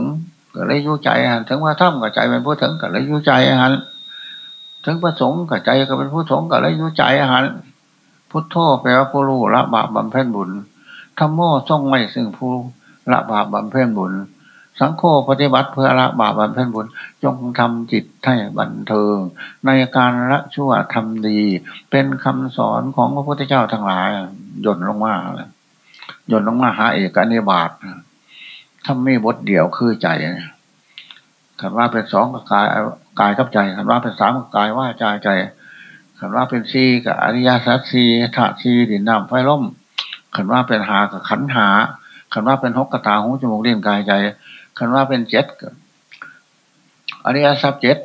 A: ก็เลยยู่ใจฮะถึงว่าถ้ำก็ใจเป็นผู้ถึงก็เลยยู่ใจฮะถึงพระสงฆ์ก็ใจก็เป็นผู้สงฆ์ก็เลยยู่ใจฮะพุทโธแปลว่าผู้รู้ละบาปบำเพ็ญบุญ ธรรมโมส่งไม่ซึ่งผู้ละบาปบำเพ็ญบุญ สังโฆปฏิบัติเพื่อละบาปบำเพ็ญบุญ จงทำจิตให้บันเทิง ในการละชั่วทำดี เป็นคำสอนของพระพุทธเจ้าทั้งหลายหย่นลงมาเลย่นลงมาหาเอกอนิบาตถ้าไม่บทเดียวคือใจขันว่าเป็นสองกับกายกายกับใจขันว่าเป็นสามกับกายว่าใจใจขันว่าเป็นสี่กับอริยสัจสี่ธาตุสี่ดินน้ำไฟล่ม ขันว่าเป็นหากับขันหาขันว่าเป็นหกกระตาหูจมูกเลี้ยงกายใจขันว่าเป็นเจ็ดอริยสัจเจ็ด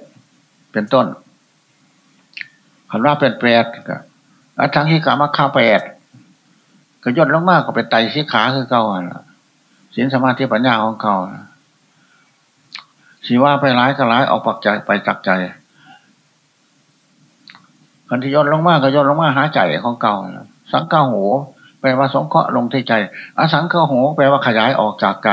A: เป็นต้นขันว่าเป็นแปดก็อัทั้งที่กามาข้าแปดก็ย่นลงมากก็เป็นไตสีขาคือเก่าอะสินสมาธิปัญญาของเขาสีว่าไปร้ายก็ร้ายออกปักใจไปจักใจคันที่ย่นลงมากก็ย่นลงมาหาใจของเก่าสังเกาหู แปลว่าสงเคราะห์ลงที่ใจ อสังเกาหูแปลว่าขยายออกจากใจ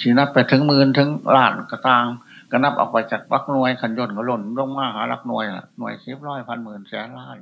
A: สีนับไปถึงหมื่นถึงล้านกระตางก็นับออกไปจากลักหน่วยขันยนต์ก็หล่นลงมาหาลักหน่วยหน่วยสิบร้อยพันหมื่นแสนล้าน